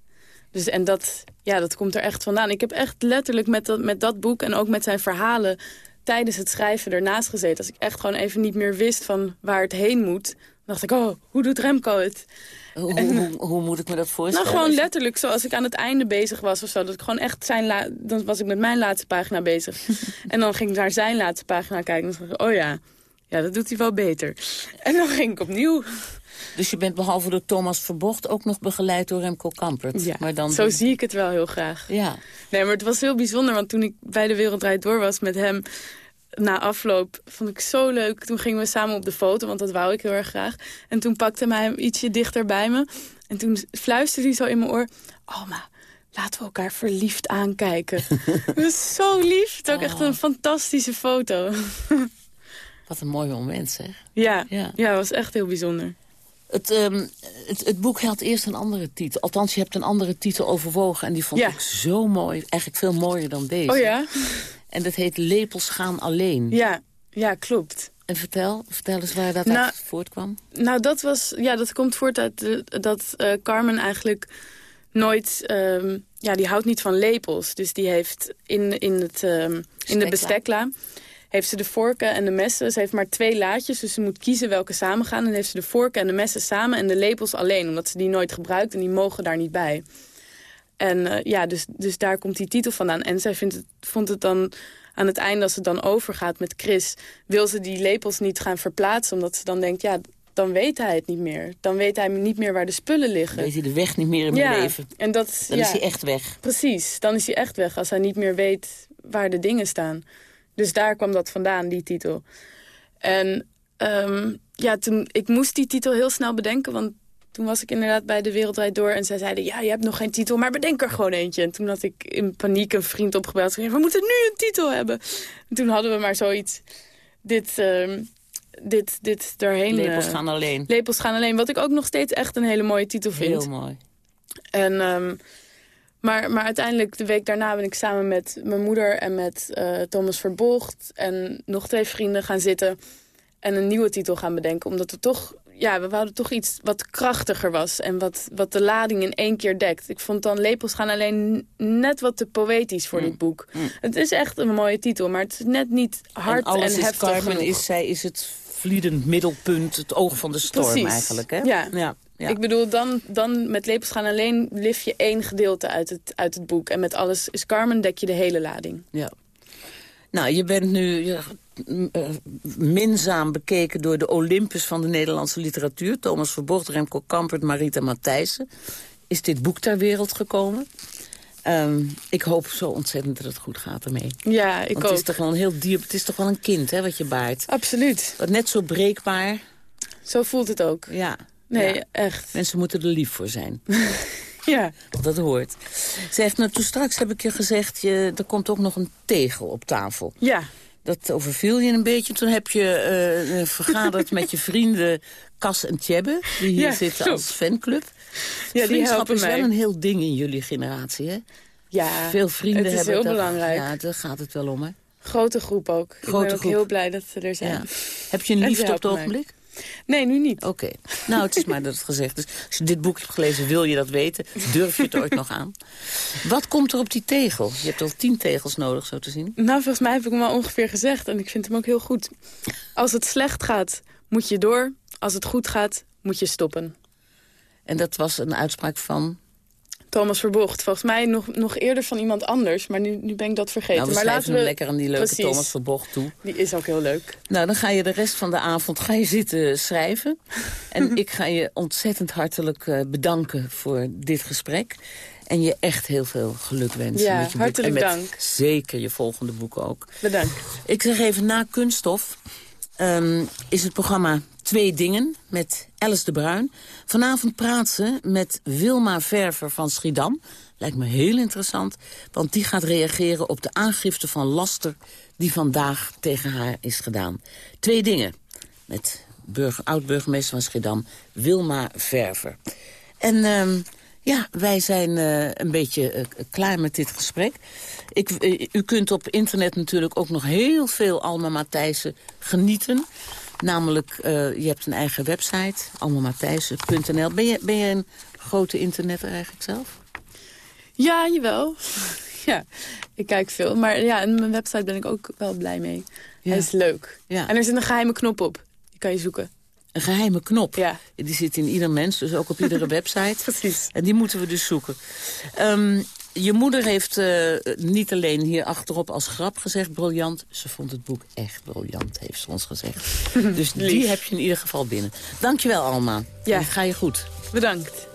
Speaker 8: Dus, en dat, ja, dat komt er echt vandaan. Ik heb echt letterlijk met dat, met dat boek en ook met zijn verhalen... tijdens het schrijven ernaast gezeten. Als ik echt gewoon even niet meer wist van waar het heen moet... dacht ik, oh, hoe doet Remco het?
Speaker 7: Hoe,
Speaker 8: En-
Speaker 7: hoe, hoe moet ik me dat voorstellen?
Speaker 8: Nou, gewoon letterlijk zoals ik aan het einde bezig was of zo. Dat ik gewoon echt zijn la dan was ik met mijn laatste pagina bezig. [laughs] en dan ging ik naar zijn laatste pagina kijken. En dan dacht ik, oh ja, ja, dat doet hij wel beter. En dan ging ik opnieuw.
Speaker 7: Dus je bent behalve door Thomas Verbocht ook nog begeleid door Remco Kampert.
Speaker 8: Ja,
Speaker 7: maar dan
Speaker 8: zo zie ik het wel heel graag.
Speaker 7: Ja.
Speaker 8: Nee, maar het was heel bijzonder, want toen ik bij de Wereld Draait Door was met hem... na afloop vond ik zo leuk. Toen gingen we samen op de foto, want dat wou ik heel erg graag. En toen pakte hij hem ietsje dichter bij me. En toen fluisterde hij zo in mijn oor... Alma, laten we elkaar verliefd aankijken. [laughs] dat was zo lief. Het is ook echt een fantastische foto.
Speaker 7: Wat een mooi moment, zeg.
Speaker 8: ja,
Speaker 7: Ja.
Speaker 8: ja. het was echt heel bijzonder.
Speaker 7: Het, ehm, het, het boek had eerst een andere titel. Althans, je hebt een andere titel overwogen. En die vond
Speaker 8: Ja.
Speaker 7: ik zo mooi. Eigenlijk veel mooier dan deze.
Speaker 8: Oh ja?
Speaker 7: En dat heet Lepels gaan alleen.
Speaker 8: Ja, ja klopt.
Speaker 7: En vertel, vertel eens waar dat
Speaker 8: Nou,
Speaker 7: uit voortkwam.
Speaker 8: Nou, dat, was, ja, dat komt voort uit de- dat eh, Carmen eigenlijk nooit... ehm, ja, die houdt niet van lepels. Dus die heeft in, in, het, ehm, in de
Speaker 7: Bestekla.
Speaker 8: Heeft ze de vorken en de messen. Ze heeft maar twee laadjes, dus ze moet kiezen welke samen gaan. En dan heeft ze de vorken en de messen samen en de lepels alleen. Omdat ze die nooit gebruikt en die mogen daar niet bij. En eh, ja, dus, dus daar komt die titel vandaan. En zij vindt het, vond het dan aan het einde, als het dan overgaat met Chris... wil ze die lepels niet gaan verplaatsen, omdat ze dan denkt... ja, dan weet hij het niet meer. Dan weet hij niet meer waar de spullen liggen. Dan
Speaker 7: weet hij de weg niet meer in mijn leven.
Speaker 8: En dat,
Speaker 7: dan is hij echt weg.
Speaker 8: Precies, dan is hij echt weg als hij niet meer weet waar de dingen staan. Dus daar kwam dat vandaan, die titel. En ehm, ja, toen, ik moest die titel heel snel bedenken, want toen was ik inderdaad bij De Wereldrijd Door en zij zeiden... ja, je hebt nog geen titel, maar bedenk er gewoon eentje. En toen had ik in paniek een vriend opgebeld. Zei, we moeten nu een titel hebben. En toen hadden we maar zoiets... Dit, uh, dit, dit erheen...
Speaker 7: Lepels uh, gaan alleen.
Speaker 8: Lepels gaan alleen. Wat ik ook nog steeds echt een hele mooie titel vind.
Speaker 7: Heel mooi.
Speaker 8: En, um, maar, maar uiteindelijk, de week daarna ben ik samen met mijn moeder... en met uh, Thomas Verbocht en nog twee vrienden gaan zitten... en een nieuwe titel gaan bedenken. Omdat we toch ja, we wouden toch iets wat krachtiger was. En wat, wat de lading in één keer dekt. Ik vond dan Lepels gaan alleen net wat te poëtisch voor mm. dit boek. Mm. Het is echt een mooie titel, maar het is net niet hard en,
Speaker 7: en
Speaker 8: heftig
Speaker 7: Carmen is, zij is het vliedend middelpunt, het oog van de storm
Speaker 8: Precies.
Speaker 7: eigenlijk. Hè?
Speaker 8: Ja. ja. Ja. Ik bedoel, dan, dan met lepels gaan alleen lift je één gedeelte uit het, uit het boek. En met alles is Carmen dek je de hele lading.
Speaker 7: Ja. Nou, je bent nu uh, minzaam bekeken door de Olympus van de Nederlandse literatuur. Thomas Verbocht, Remco Kampert, Marita Matthijssen. Is dit boek ter wereld gekomen? Um, ik hoop zo ontzettend dat het goed gaat ermee.
Speaker 8: Ja, ik
Speaker 7: Want
Speaker 8: ook.
Speaker 7: Het is toch wel een heel diep, het is toch wel een kind hè, wat je baart.
Speaker 8: Absoluut.
Speaker 7: Wat net zo breekbaar.
Speaker 8: Zo voelt het ook.
Speaker 7: Ja.
Speaker 8: Nee,
Speaker 7: ja.
Speaker 8: echt.
Speaker 7: Mensen moeten er lief voor zijn. [laughs]
Speaker 8: ja.
Speaker 7: Dat hoort. Zegt, nou, toen straks heb ik je gezegd, je, er komt ook nog een tegel op tafel.
Speaker 8: Ja.
Speaker 7: Dat overviel je een beetje. Toen heb je uh, vergaderd met je vrienden Cas en Tjebbe. Die hier
Speaker 8: ja,
Speaker 7: zitten als fanclub.
Speaker 8: Ja, die helpen
Speaker 7: is
Speaker 8: mij.
Speaker 7: wel een heel ding in jullie generatie, hè?
Speaker 8: Ja,
Speaker 7: Veel vrienden
Speaker 8: het is
Speaker 7: hebben
Speaker 8: heel
Speaker 7: dat-
Speaker 8: belangrijk.
Speaker 7: Ja, daar gaat het wel om, hè?
Speaker 8: Grote groep ook. ik
Speaker 7: Grote
Speaker 8: ben ook
Speaker 7: groep.
Speaker 8: heel blij dat ze er zijn.
Speaker 7: Ja. Heb je een
Speaker 8: En ze
Speaker 7: liefde op het ogenblik?
Speaker 8: Nee, nu niet.
Speaker 7: Oké. Nou, het is maar dat het gezegd is. Als je dit boek hebt gelezen, wil je dat weten. Durf je het ooit nog aan? Wat komt er op die tegel? Je hebt al tien tegels nodig, zo te zien.
Speaker 8: Nou, volgens mij heb ik hem al ongeveer gezegd. En ik vind hem ook heel goed. Als het slecht gaat, moet je door. Als het goed gaat, moet je stoppen.
Speaker 7: En dat was een uitspraak van...
Speaker 8: Thomas Verbocht. Volgens mij nog, nog eerder van iemand anders. Maar nu, nu ben ik dat vergeten.
Speaker 7: Nou, we
Speaker 8: maar
Speaker 7: schrijven
Speaker 8: laten
Speaker 7: hem
Speaker 8: we...
Speaker 7: lekker aan die leuke
Speaker 8: Precies.
Speaker 7: Thomas Verbocht toe.
Speaker 8: Die is ook heel leuk.
Speaker 7: Nou, dan ga je de rest van de avond ga je zitten schrijven. [laughs] En ik ga je ontzettend hartelijk eh, bedanken voor dit gesprek. En je echt heel veel geluk wensen
Speaker 8: Ja,
Speaker 7: met je boek.
Speaker 8: hartelijk
Speaker 7: en met
Speaker 8: dank.
Speaker 7: zeker je volgende boek ook.
Speaker 8: Bedankt.
Speaker 7: Ik zeg even, na Kunststof ehm, is het programma Twee Dingen met Alice de Bruin. Vanavond praat ze met Wilma Verver van Schiedam. Lijkt me heel interessant, want die gaat reageren op de aangifte van laster... die vandaag tegen haar is gedaan. Twee Dingen met oud-burgemeester van Schiedam, Wilma Verver. En ehm, ja, wij zijn eh, een beetje eh, klaar met dit gesprek. Ik, eh, u kunt op internet natuurlijk ook nog heel veel Alma Matthijssen genieten. Namelijk, eh, je hebt een eigen website, almamatthijssen.nl. Ben je, ben je een grote internetter eigenlijk zelf?
Speaker 8: Ja, jawel. [laughs] ja, ik kijk veel. Maar ja, en mijn website ben ik ook wel blij mee.
Speaker 7: Ja.
Speaker 8: Hij is leuk.
Speaker 7: Ja.
Speaker 8: En er zit een geheime knop op. Die kan je zoeken.
Speaker 7: Een geheime knop.
Speaker 8: Ja.
Speaker 7: Die zit in ieder mens, dus ook op iedere [laughs] website.
Speaker 8: Precies.
Speaker 7: En die moeten we dus zoeken. Ehm, je moeder heeft eh, niet alleen hier achterop als grap gezegd briljant. Ze vond het boek echt briljant, heeft ze ons gezegd. [laughs] dus die heb je in ieder geval binnen. Dankjewel, Alma.
Speaker 8: Ja.
Speaker 7: En Ga je goed.
Speaker 8: Bedankt.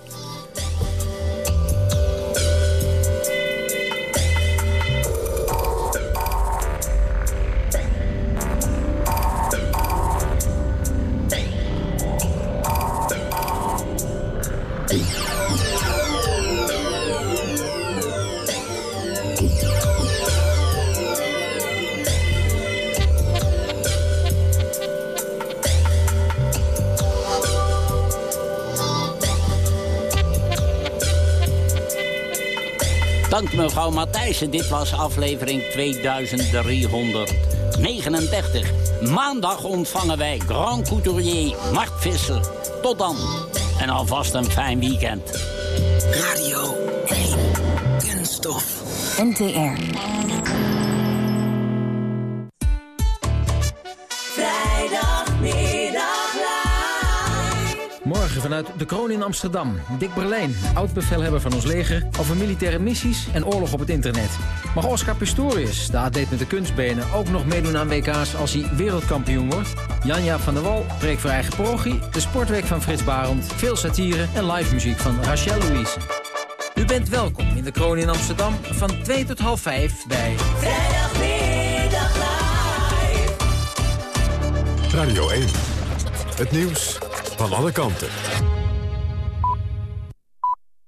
Speaker 6: Dank mevrouw Matthijssen. Dit was aflevering 2339. Maandag ontvangen wij Grand Couturier Mart Visser. Tot dan. En alvast een fijn weekend.
Speaker 14: Radio 1. Kunststof.
Speaker 3: NTR.
Speaker 15: Vanuit de kroon in Amsterdam. Dick Berlijn, oud-bevelhebber van ons leger... over militaire missies en oorlog op het internet. Mag Oscar Pistorius, de atleet met de kunstbenen... ook nog meedoen aan WK's als hij wereldkampioen wordt? Janja van der Wal, preek voor eigen parochie... de sportweek van Frits Barend, veel satire en live muziek van Rachel Louise. U bent welkom in de kroon in Amsterdam van 2 tot half 5 bij...
Speaker 14: Vrijdagmiddag live.
Speaker 5: Radio 1. Het nieuws van alle kanten.